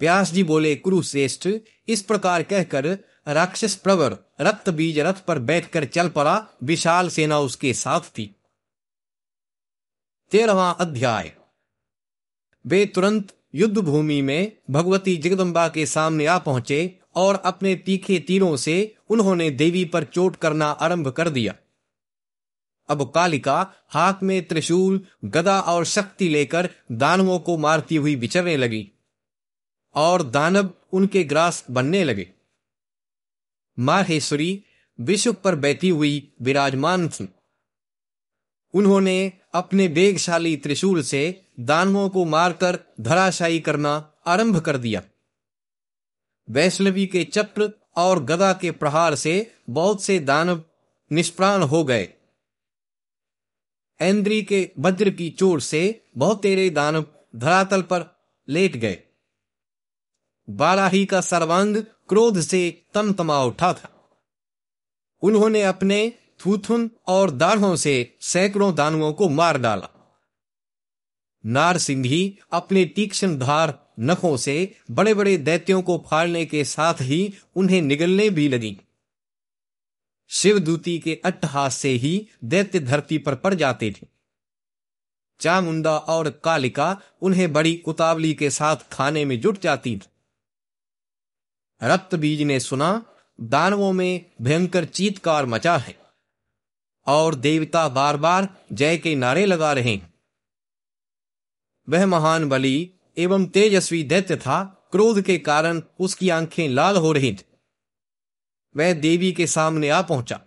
व्यास जी बोले, कुरुश्रेष्ठ, इस प्रकार कहकर राक्षस प्रवर रक्त बीज रथ पर बैठकर चल पड़ा, विशाल सेना उसके साथ थी। तेरहवा अध्याय। वे तुरंत युद्ध भूमि में भगवती जगदम्बा के सामने आ पहुँचे और अपने तीखे तीरों से उन्होंने देवी पर चोट करना आरंभ कर दिया। अब कालिका हाथ में त्रिशूल, गदा और शक्ति लेकर दानवों को मारती हुई विचरने लगी और दानव उनके ग्रास बनने लगे। माहेश्वरी विश्व पर बैठी हुई विराजमान थी। उन्होंने अपने बेगशाली त्रिशूल से दानवों को मारकर धराशायी करना आरंभ कर दिया। वैष्णवी के चक्र और गदा के प्रहार से बहुत से दानव निष्प्राण हो गए। ऐन्द्री के वज्र की चोट से बहुत तेरे दानव धरातल पर लेट गए। बाराही का सर्वांग क्रोध से तमतमा उठा था। उन्होंने अपने थूथुन और दाढ़ों से सैकड़ों दानुओं को मार डाला। नार सिंही अपने तीक्ष्ण धार नखों से बड़े बड़े दैत्यों को फाड़ने के साथ ही उन्हें निगलने भी लगी। शिवदूती के अट्टहास से ही दैत्य धरती पर पड़ जाते थे। चामुंडा और कालिका उन्हें बड़ी उतावली के साथ खाने में जुट जाती थी। रक्त बीज ने सुना, दानवों में भयंकर चीतकार मचा है। और देवता बार बार जय के नारे लगा रहे वह महान बली एवं तेजस्वी दैत्य था, क्रोध के कारण उसकी आँखें लाल हो रही थी। वह देवी के सामने आ पहुँचा।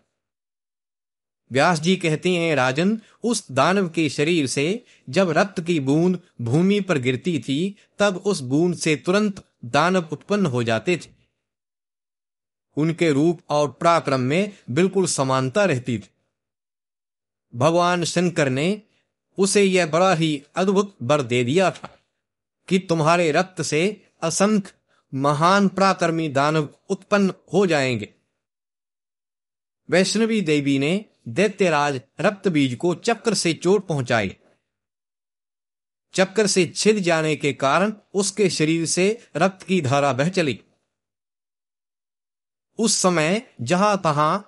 व्यास जी कहते हैं, राजन, उस दानव के शरीर से जब रक्त की बूंद भूमि पर गिरती थी, तब उस बूंद से तुरंत दानव उत्पन्न हो जाते थे। उनके रूप और पराक्रम में बिल्कुल समानता रहती थी। भगवान शंकर ने उसे यह बड़ा ही अद्भुत बर दे दिया था कि तुम्हारे रक्त से असंख्य महान पराक्रमी दानव उत्पन्न हो जाएँगे। वैष्णवी देवी ने दैत्यराज रक्त बीज को चक्र से चोट पहुंचाई। चक्कर से छिद जाने के कारण उसके शरीर से रक्त की धारा बह चली। उस समय जहाँ तहां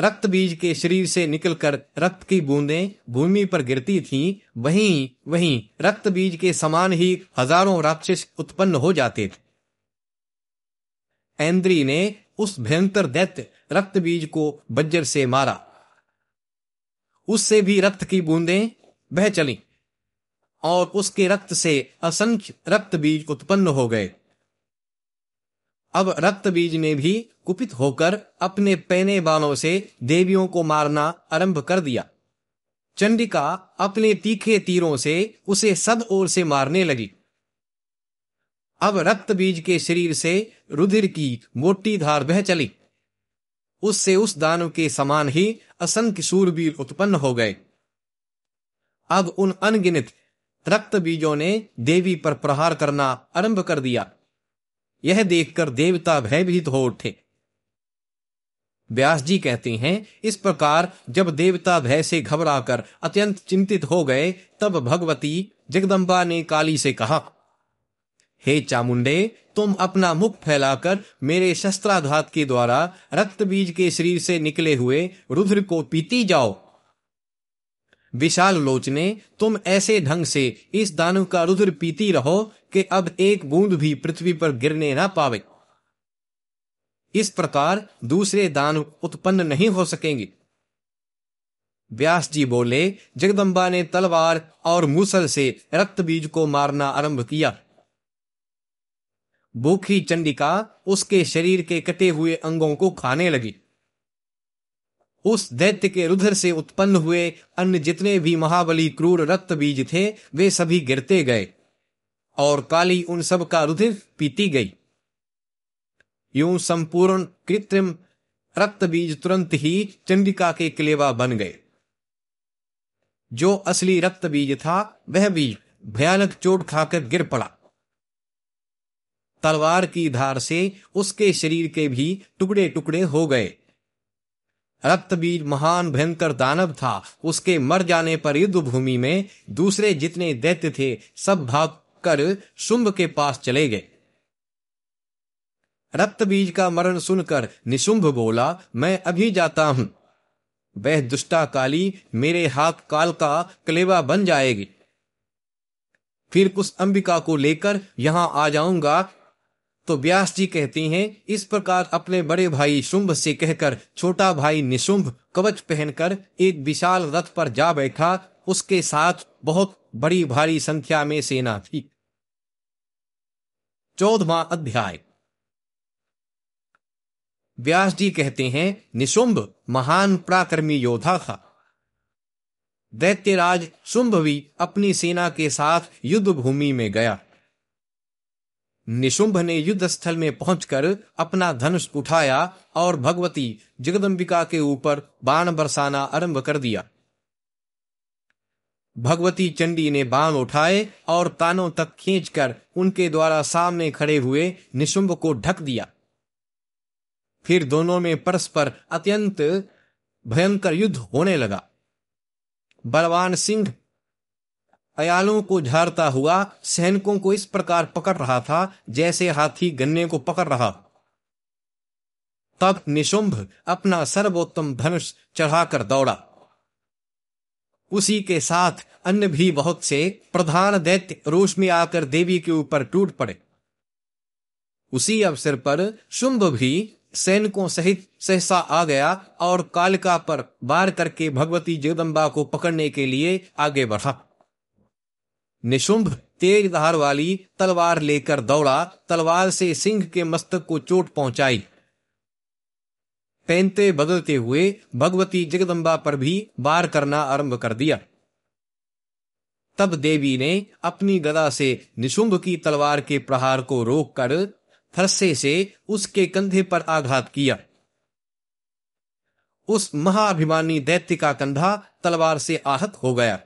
रक्त बीज के शरीर से निकलकर रक्त की बूंदें भूमि पर गिरती थीं, वहीं वहीं रक्त बीज के समान ही हज़ारों राक्षस उत्पन्न हो जाते थे। ऐन्द्री ने उस भयंकर दैत्य रक्त बीज को बज्जर से मारा। उससे भी रक्त की बूंदें बह चली और उसके रक्त से असंख्य रक्त बीज उत्पन्न हो गए। अब रक्त बीज ने भी कुपित होकर अपने पैने बालों से देवियों को मारना आरंभ कर दिया। चंडिका अपने तीखे तीरों से उसे सद ओर से मारने लगी। अब रक्त बीज के शरीर से रुधिर की मोटी धार बह चली। उससे उस दानव के समान ही असंख्य सूरबीर उत्पन्न हो गए। अब उन अनगिनत रक्त बीजों ने देवी पर प्रहार करना आरंभ कर दिया। यह देखकर देवता भयभीत हो उठे। व्यास जी कहते हैं, इस प्रकार जब देवता भय से घबराकर अत्यंत चिंतित हो गए, तब भगवती जगदम्बा ने काली से कहा, हे चामुंडे, तुम अपना मुख फैलाकर मेरे शस्त्राघात के द्वारा रक्त बीज के शरीर से निकले हुए रुद्र को पीती जाओ। विशाल लोचने, तुम ऐसे ढंग से इस दानव का रुद्र पीती रहो कि अब एक बूंद भी पृथ्वी पर गिरने ना पावे। इस प्रकार दूसरे दान उत्पन्न नहीं हो सकेंगे। व्यास जी बोले, जगदम्बा ने तलवार और मूसल से रक्त बीज को मारना आरंभ किया। भूखी चंडिका उसके शरीर के कटे हुए अंगों को खाने लगी। उस दैत्य के रुधिर से उत्पन्न हुए अन्य जितने भी महाबली क्रूर रक्त बीज थे, वे सभी गिरते गए और काली उन सब का रुधिर पीती गई। यूँ संपूर्ण कृत्रिम रक्त बीज तुरंत ही चंडिका के किलेवा बन गए। जो असली रक्त बीज था, वह बीज भयानक चोट खाकर गिर पड़ा। तलवार की धार से उसके शरीर के भी टुकड़े टुकड़े हो गए। रक्तबीज महान भयंकर दानव था। उसके मर जाने पर युद्ध भूमि में दूसरे जितने दैत्य थे, सब भाग कर शुंभ के पास चले गए। रक्त बीज का मरण सुनकर निशुंभ बोला, मैं अभी जाता हूँ। वह दुष्टा काली मेरे हाथ काल का कलेवा बन जाएगी। फिर कुछ अंबिका को लेकर यहाँ आ जाऊँगा। तो व्यास जी कहती हैं, इस प्रकार अपने बड़े भाई शुंभ से कहकर छोटा भाई निशुंभ कवच पहनकर एक विशाल रथ पर जा बैठा। उसके साथ बहुत बड़ी भारी संख्या में सेना थी चौदवा अध्याय। व्यास जी कहते हैं, निशुंभ, महान पराक्रमी योद्धा था। दैत्यराज शुंभ भी अपनी सेना के साथ युद्ध भूमि में गया। निशुंभ ने युद्ध स्थल में पहुंचकर अपना धनुष उठाया और भगवती जगदम्बिका के ऊपर बाण बरसाना आरंभ कर दिया। भगवती चंडी ने बाण उठाए और तानों तक खींचकर उनके द्वारा सामने खड़े हुए निशुंभ को ढक दिया। फिर दोनों में परस्पर अत्यंत भयंकर युद्ध होने लगा। बलवान सिंह अयालों को झारता हुआ सैनिकों को इस प्रकार पकड़ रहा था, जैसे हाथी गन्ने को पकड़ रहा। तब निशुंभ अपना सर्वोत्तम धनुष चढ़ाकर दौड़ा। उसी के साथ अन्य भी बहुत से प्रधान दैत्य रोष में आकर देवी के ऊपर टूट पड़े। उसी अवसर पर शुंभ भी सैनिकों सहित सहसा आ गया और कालिका पर बार करके भगवती जगदम्बा को पकड़ने के लिए आगे बढ़ा। निशुंभ तेज धार वाली तलवार लेकर दौड़ा, तलवार से सिंह के मस्तक को चोट पहुंचाई। पहनते बदलते हुए भगवती जगदम्बा पर भी बार करना आरंभ कर दिया। तब देवी ने अपनी गदा से निशुंभ की तलवार के प्रहार को रोककर थरसे से उसके कंधे पर आघात किया। उस महाभिमानी दैत्य का कंधा तलवार से आहत हो गया।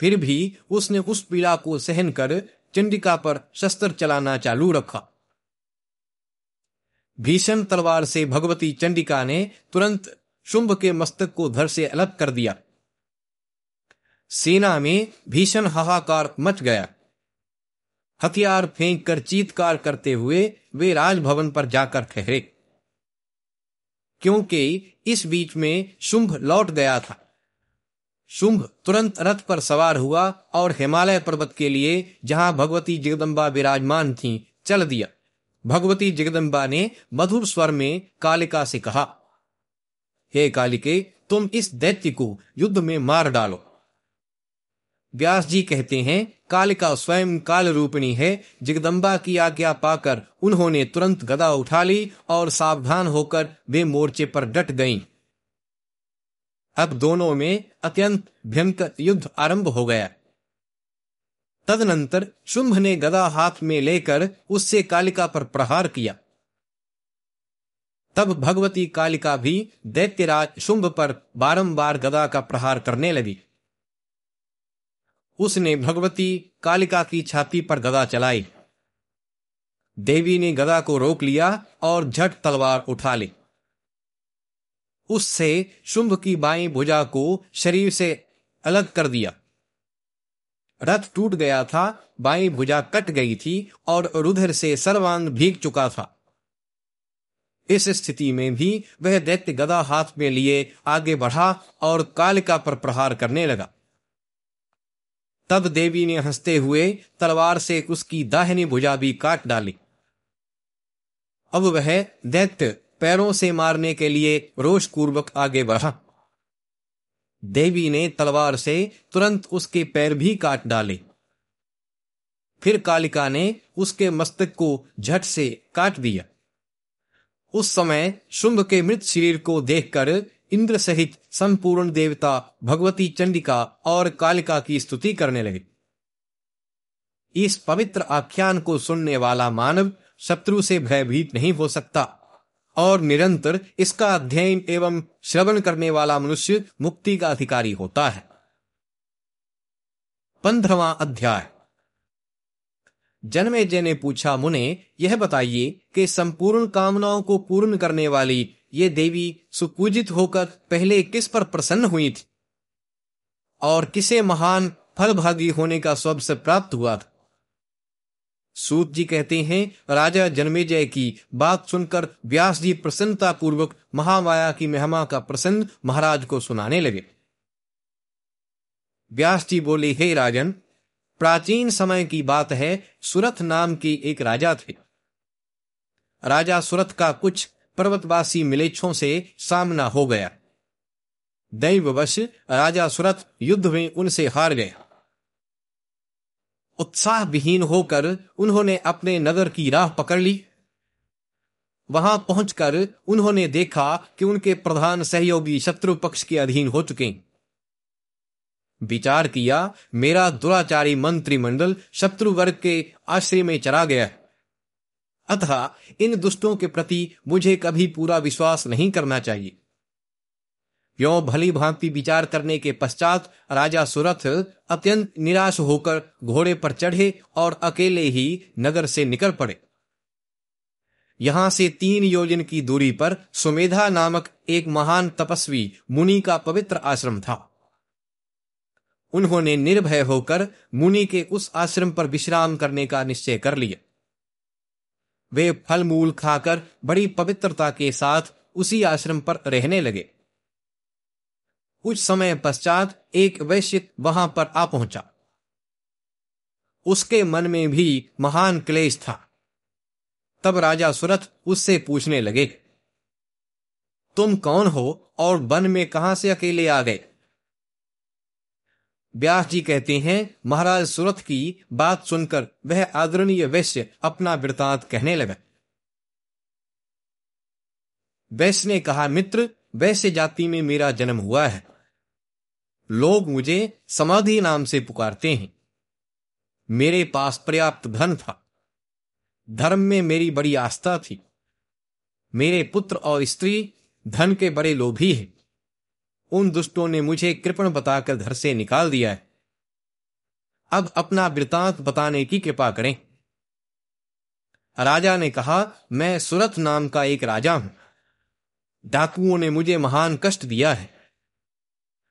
फिर भी उसने उस पीड़ा को सहन कर चंडिका पर शस्त्र चलाना चालू रखा। भीषण तलवार से भगवती चंडिका ने तुरंत शुंभ के मस्तक को धर से अलग कर दिया। सेना में भीषण हाहाकार मच गया। हथियार फेंक कर चीतकार करते हुए वे राजभवन पर जाकर ठहरे। क्योंकि इस बीच में शुंभ लौट गया था। शुंभ तुरंत रथ पर सवार हुआ और हिमालय पर्वत के लिए जहाँ भगवती जगदम्बा विराजमान थी, चल दिया। भगवती जगदम्बा ने मधुर स्वर में कालिका से कहा, हे कालिके, तुम इस दैत्य को युद्ध में मार डालो। व्यास जी कहते हैं, कालिका स्वयं काल रूपिणी है, जगदम्बा की आज्ञा पाकर उन्होंने तुरंत गदा उठा ली और सावधान होकर वे मोर्चे पर डट गईं। अब दोनों में अत्यंत भयंकर युद्ध आरंभ हो गया। तदनंतर शुंभ ने गदा हाथ में लेकर उससे कालिका पर प्रहार किया। तब भगवती कालिका भी दैत्यराज शुंभ पर बारंबार गदा का प्रहार करने लगी। उसने भगवती कालिका की छाती पर गदा चलाई। देवी ने गदा को रोक लिया और झट तलवार उठा ली। उससे शुंभ की बाई भुजा को शरीर से अलग कर दिया। रथ टूट गया था, बाई भुजा कट गई थी और रुधिर से सर्वांग भीग चुका था। इस स्थिति में भी वह दैत्य गदा हाथ में लिए आगे बढ़ा और कालिका पर प्रहार करने लगा। तब देवी ने हँसते हुए तलवार से उसकी दाहिनी भुजा भी काट डाली। अब वह दैत्य पैरों से मारने के लिए रोष पूर्वक आगे बढ़ा। देवी ने तलवार से तुरंत उसके पैर भी काट डाले। फिर कालिका ने उसके मस्तक को झट से काट दिया। उस समय शुंभ के मृत शरीर को देखकर इंद्र सहित संपूर्ण देवता, भगवती चंडिका और कालिका की स्तुति करने लगे। इस पवित्र आख्यान को सुनने वाला मानव शत्रु से भयभीत नहीं हो सकता और निरंतर इसका अध्ययन एवं श्रवण करने वाला मनुष्य मुक्ति का अधिकारी होता है। पंद्रवा अध्याय। जन्मे जय ने पूछा, मुने, यह बताइए कि संपूर्ण कामनाओं को पूर्ण करने वाली ये देवी सुपूजित होकर पहले किस पर प्रसन्न हुई थी? और किसे महान फलभागी होने का स्वभ प्राप्त हुआ था? सूत जी कहते हैं, राजा जन्मेजय की बात सुनकर व्यास जी प्रसन्नता पूर्वक महामाया की महिमा का प्रसन्न महाराज को सुनाने लगे। व्यास जी बोले, हे राजन, प्राचीन समय की बात है, सुरथ नाम के एक राजा थे। राजा सुरथ का कुछ पर्वतवासी मिलेच्छों से सामना हो गया। दैववश राजा सुरथ युद्ध में उनसे हार गया उत्साह विहीन होकर उन्होंने अपने नगर की राह पकड़ ली। वहाँ पहुंचकर उन्होंने देखा कि उनके प्रधान सहयोगी शत्रु पक्ष के अधीन हो चुके विचार किया, मेरा दुराचारी मंत्रिमंडल शत्रु वर्ग के आश्रय में चला गया अतः इन दुष्टों के प्रति मुझे कभी पूरा विश्वास नहीं करना चाहिए। यो भली भांति विचार करने के पश्चात राजा सुरथ अत्यंत निराश होकर घोड़े पर चढ़े और अकेले ही नगर से निकल पड़े। यहाँ से तीन योजन की दूरी पर सुमेधा नामक एक महान तपस्वी मुनि का पवित्र आश्रम था। उन्होंने निर्भय होकर मुनि के उस आश्रम पर विश्राम करने का निश्चय कर लिया। वे फल मूल खाकर बड़ी पवित्रता के साथ उसी आश्रम पर रहने लगे। कुछ समय पश्चात एक वैश्य वहाँ पर आ पहुँचा। उसके मन में भी महान क्लेश था। तब राजा सुरथ उससे पूछने लगे, तुम कौन हो और वन में कहाँ से अकेले आ गए? व्यास जी कहते हैं, महाराज सुरथ की बात सुनकर वह आदरणीय वैश्य अपना वृतांत कहने लगा। वैश्य ने कहा, मित्र, वैश्य जाति में मेरा जन्म हुआ है। लोग मुझे समाधि नाम से पुकारते हैं। मेरे पास पर्याप्त धन था। धर्म में मेरी बड़ी आस्था थी। मेरे पुत्र और स्त्री धन के बड़े लोभी हैं। उन दुष्टों ने मुझे कृपण बताकर घर से निकाल दिया है। अब अपना वृतांत बताने की कृपा करें। राजा ने कहा, मैं सुरथ नाम का एक राजा हूँ। डाकुओं ने मुझे महान कष्ट दिया है।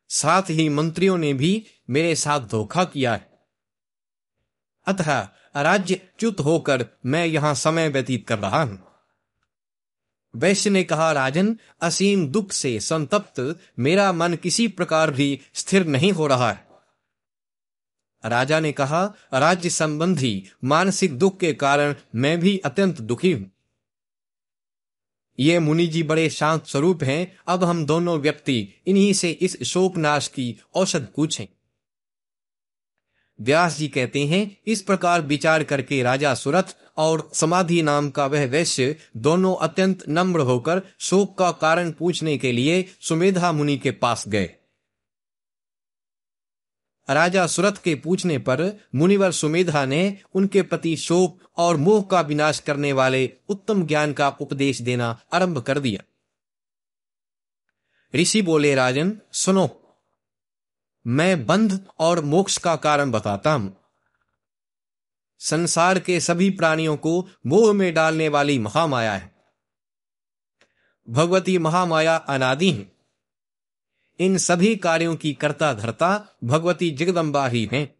साथ ही मंत्रियों ने भी मेरे साथ धोखा किया है। अतः राज्य च्युत होकर मैं यहाँ समय व्यतीत कर रहा हूँ। वैश्य ने कहा, राजन, असीम दुख से संतप्त, मेरा मन किसी प्रकार भी स्थिर नहीं हो रहा है। राजा ने कहा, राज्य संबंधी मानसिक दुख के कारण मैं भी अत्यंत दुखी हूँ। ये मुनि जी बड़े शांत स्वरूप हैं। अब हम दोनों व्यक्ति इन्हीं से इस शोकनाश की औषध पूछें। व्यास जी कहते हैं, इस प्रकार विचार करके राजा सुरथ और समाधि नाम का वह वैश्य दोनों अत्यंत नम्र होकर शोक का कारण पूछने के लिए सुमेधा मुनि के पास गए। राजा सुरथ के पूछने पर मुनिवर सुमेधा ने उनके प्रति शोक और मोह का विनाश करने वाले उत्तम ज्ञान का उपदेश देना आरंभ कर दिया। ऋषि बोले, राजन, सुनो, मैं बंध और मोक्ष का कारण बताता हूँ। संसार के सभी प्राणियों को मोह में डालने वाली महामाया है। भगवती महामाया अनादि है। इन सभी कार्यों की कर्ता धरता भगवती जगदम्बा ही हैं।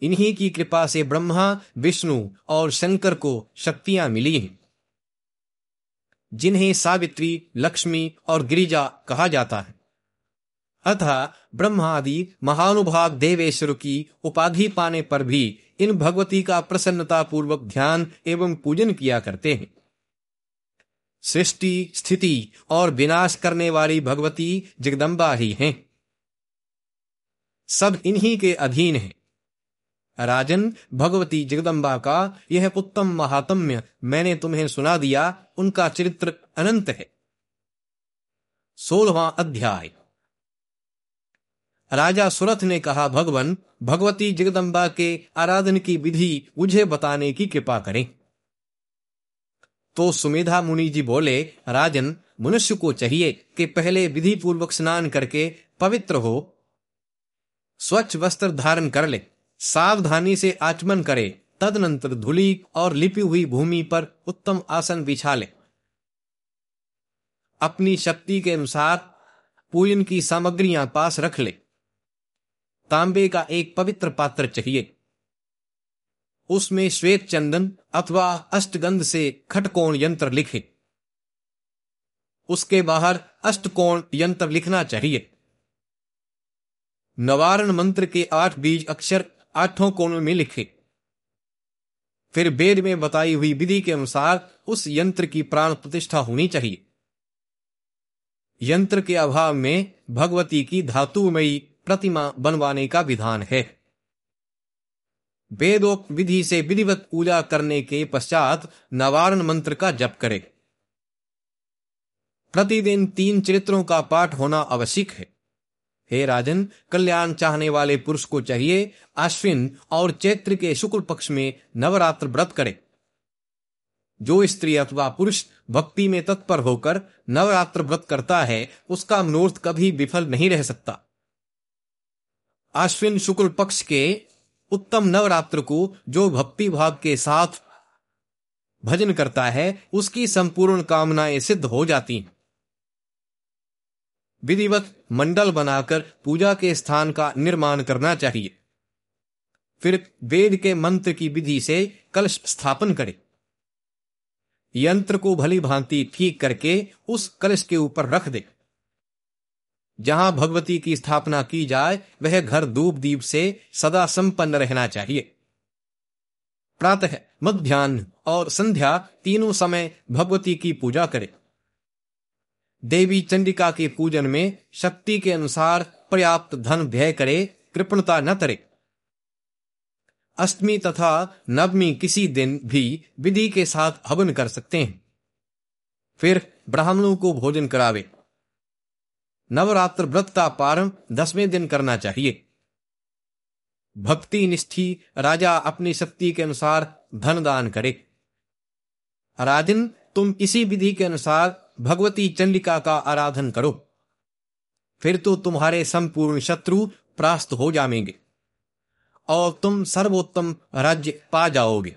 इन्हीं की कृपा से ब्रह्मा, विष्णु और शंकर को शक्तियाँ मिली हैं। जिन्हें सावित्री, लक्ष्मी और गिरिजा कहा जाता है। अतः ब्रह्मादि महानुभाग देवेश्वर की उपाधि पाने पर भी इन भगवती का प्रसन्नता पूर्वक ध्यान एवं पूजन किया करते हैं। सृष्टि, स्थिति और विनाश करने वाली भगवती जगदम्बा ही हैं। सब इन्हीं के अधीन है। राजन, भगवती जगदम्बा का यह उत्तम महात्म्य मैंने तुम्हें सुना दिया, उनका चरित्र अनंत है। सोलवा अध्याय। राजा सुरथ ने कहा, भगवान, भगवती जगदम्बा के आराधन की विधि मुझे बताने की कृपा करें। तो सुमेधा मुनि जी बोले, राजन, मनुष्य को चाहिए कि पहले विधि पूर्वक स्नान करके पवित्र हो, स्वच्छ वस्त्र धारण कर ले, सावधानी से आचमन करे, तदनंतर धुली और लिपी हुई भूमि पर उत्तम आसन बिछा ले। अपनी शक्ति के अनुसार पूजन की सामग्रियाँ पास रख ले। तांबे का एक पवित्र पात्र चाहिए। उसमें श्वेत चंदन अथवा अष्टगंध से खटकोण यंत्र लिखे। उसके बाहर अष्टकोण यंत्र लिखना चाहिए। नवारण मंत्र के आठ बीज अक्षर आठों कोणों में लिखे। फिर वेद में बताई हुई विधि के अनुसार उस यंत्र की प्राण प्रतिष्ठा होनी चाहिए। यंत्र के अभाव में भगवती की धातुमयी प्रतिमा बनवाने का विधान है। वेदोक्त विधि से विधिवत पूजा करने के पश्चात नवारण मंत्र का जप करे। प्रतिदिन तीन चरित्रों का पाठ होना आवश्यक है। हे राजन, कल्याण चाहने वाले पुरुष को चाहिए अश्विन और चैत्र के शुक्ल पक्ष में नवरात्र व्रत करे। जो स्त्री अथवा पुरुष भक्ति में तत्पर होकर नवरात्र व्रत करता है, उसका मनोर्थ कभी विफल नहीं रह सकता। आश्विन शुक्ल पक्ष के उत्तम नवरात्र को जो भक्ति भाव के साथ भजन करता है, उसकी संपूर्ण कामनाएँ सिद्ध हो जाती हैं। विधिवत मंडल बनाकर पूजा के स्थान का निर्माण करना चाहिए। फिर वेद के मंत्र की विधि से कलश स्थापन करे। यंत्र को भली भांति ठीक करके उस कलश के ऊपर रख दे। जहाँ भगवती की स्थापना की जाए, वह घर धूप दीप से सदा संपन्न रहना चाहिए। प्रातः मध्यान्ह और संध्या तीनों समय भगवती की पूजा करे। देवी चंडिका के पूजन में शक्ति के अनुसार पर्याप्त धन व्यय करे, कृपणता न करे अष्टमी तथा नवमी किसी दिन भी विधि के साथ हवन कर सकते हैं। फिर ब्राह्मणों को भोजन करावे। नवरात्र व्रत का पारंभ दसवें दिन करना चाहिए। भक्ति निष्ठी राजा अपनी शक्ति के अनुसार धन दान करे। राजन तुम इसी विधि के अनुसार भगवती चंडिका का आराधन करो। फिर तो तुम्हारे संपूर्ण शत्रु प्रास्त हो जाएँगे और तुम सर्वोत्तम राज्य पा जाओगे।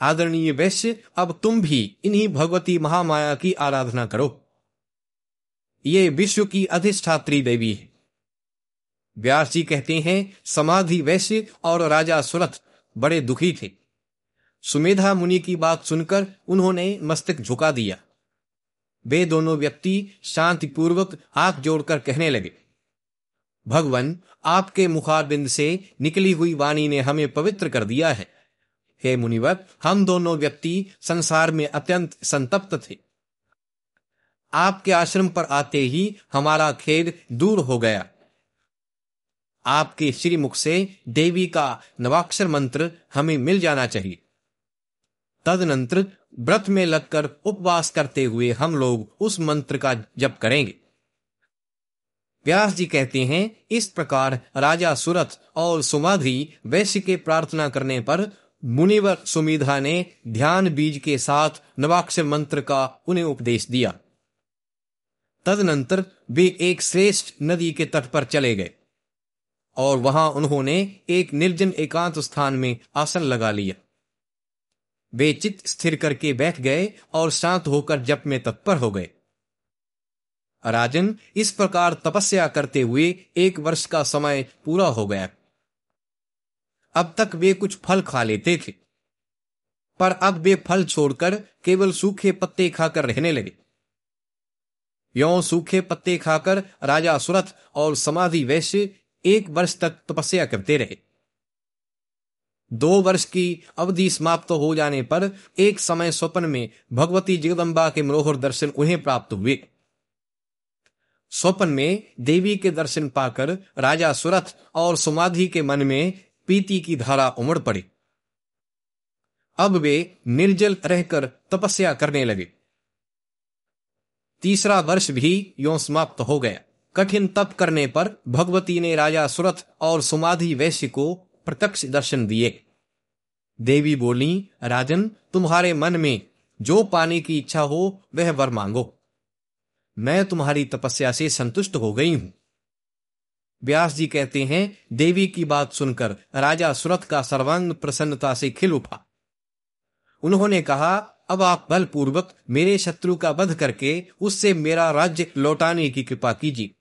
आदरणीय वैश्य, अब तुम भी इन्हीं भगवती महामाया की आराधना करो। ये विश्व की अधिष्ठात्री देवी है। व्यास जी कहते हैं, समाधि वैश्य और राजा सुरथ बड़े दुखी थे। सुमेधा मुनि की बात सुनकर उन्होंने मस्तक झुका दिया। वे दोनों व्यक्ति शांतिपूर्वक हाथ जोड़कर कहने लगे, भगवान, आपके मुखारबिंद से निकली हुई वाणी ने हमें पवित्र कर दिया है। हे मुनिवर, हम दोनों व्यक्ति संसार में अत्यंत संतप्त थे। आपके आश्रम पर आते ही हमारा खेद दूर हो गया। आपके श्रीमुख से देवी का नवाक्षर मंत्र हमें मिल जाना चाहिए। तदनंतर व्रत में लगकर उपवास करते हुए हम लोग उस मंत्र का जप करेंगे। व्यास जी कहते हैं, इस प्रकार राजा सुरथ और सुमाधि वैश्य के प्रार्थना करने पर मुनिवर सुमिधा ने ध्यान बीज के साथ नवाक्षर मंत्र का उन्हें उपदेश दिया। तदनंतर वे एक श्रेष्ठ नदी के तट पर चले गए। और वहाँ उन्होंने एक निर्जन एकांत स्थान में आसन लगा लिया। वे चित्त स्थिर करके बैठ गए और शांत होकर जप में तत्पर हो गए। राजन इस प्रकार तपस्या करते हुए एक वर्ष का समय पूरा हो गया। अब तक वे कुछ फल खा लेते थे। पर अब वे फल छोड़कर केवल सूखे पत्ते खाकर रहने लगे। यो सूखे पत्ते खाकर राजा सुरथ और समाधि वैश्य एक वर्ष तक तपस्या करते रहे। दो वर्ष की अवधि समाप्त हो जाने पर एक समय स्वप्न में भगवती जगदम्बा के मनोहर दर्शन उन्हें प्राप्त हुए। स्वप्न में देवी के दर्शन पाकर राजा सुरथ और समाधि के मन में पीति की धारा उमड़ पड़ी। अब वे निर्जल रहकर तपस्या करने लगे। तीसरा वर्ष भी यो समाप्त हो गया। कठिन तप करने पर भगवती ने राजा सुरथ और सुमाधि वैश्य को प्रत्यक्ष दर्शन दिए। देवी बोली, राजन, तुम्हारे मन में जो पाने की इच्छा हो, वह वर मांगो। मैं तुम्हारी तपस्या से संतुष्ट हो गई हूँ। व्यास जी कहते हैं, देवी की बात सुनकर राजा सुरथ का सर्वांग प्रसन्नता से खिल उठा। उन्होंने कहा अब आप बलपूर्वक मेरे शत्रु का वध करके उससे मेरा राज्य लौटाने की कृपा कीजिए।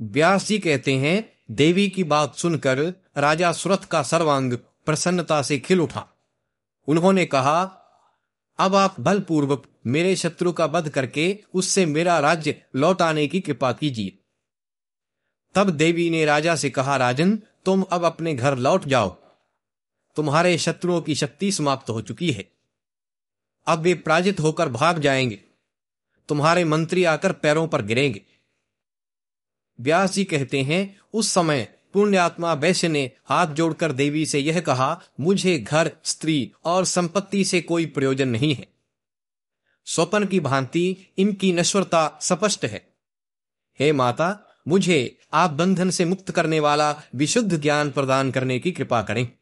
व्यास जी कहते हैं, देवी की बात सुनकर राजा सुरथ का सर्वांग प्रसन्नता से खिल उठा। उन्होंने कहा, अब आप बलपूर्वक मेरे शत्रु का वध करके उससे मेरा राज्य लौटाने की कृपा कीजिए। तब देवी ने राजा से कहा, राजन, तुम अब अपने घर लौट जाओ। तुम्हारे शत्रुओं की शक्ति समाप्त हो चुकी है। अब वे पराजित होकर भाग जाएँगे। तुम्हारे मंत्री आकर पैरों पर गिरेंगे। व्यास जी कहते हैं, उस समय पुण्यात्मा वैश्य ने हाथ जोड़कर देवी से यह कहा, मुझे घर, स्त्री और संपत्ति से कोई प्रयोजन नहीं है। स्वपन की भांति इनकी नश्वरता स्पष्ट है। हे माता, मुझे आप बंधन से मुक्त करने वाला विशुद्ध ज्ञान प्रदान करने की कृपा करें।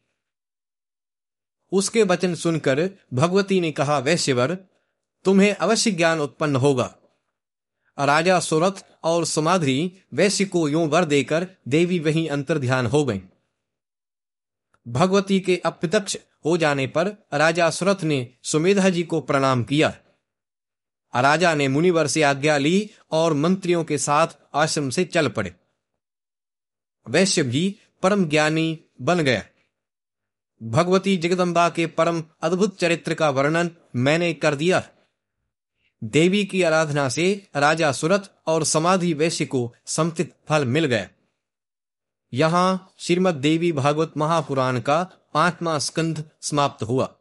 उसके वचन सुनकर भगवती ने कहा वैश्यवर तुम्हें अवश्य ज्ञान उत्पन्न होगा। राजा सुरथ और समाधि वैश्य को यूँ वर देकर देवी वहीं अंतर ध्यान हो गई। भगवती के अप्रत्यक्ष हो जाने पर राजा सुरथ ने सुमेधा जी को प्रणाम किया। राजा ने मुनिवर से आज्ञा ली और मंत्रियों के साथ आश्रम से चल पड़े। वैश्य भी परम ज्ञानी बन गया। भगवती जगदम्बा के परम अद्भुत चरित्र का वर्णन मैंने कर दिया देवी की आराधना से राजा सुरत और समाधि वैश्य को समतित फल मिल गया। यहाँ श्रीमद देवी भागवत महापुराण का पांचवा स्कंध समाप्त हुआ।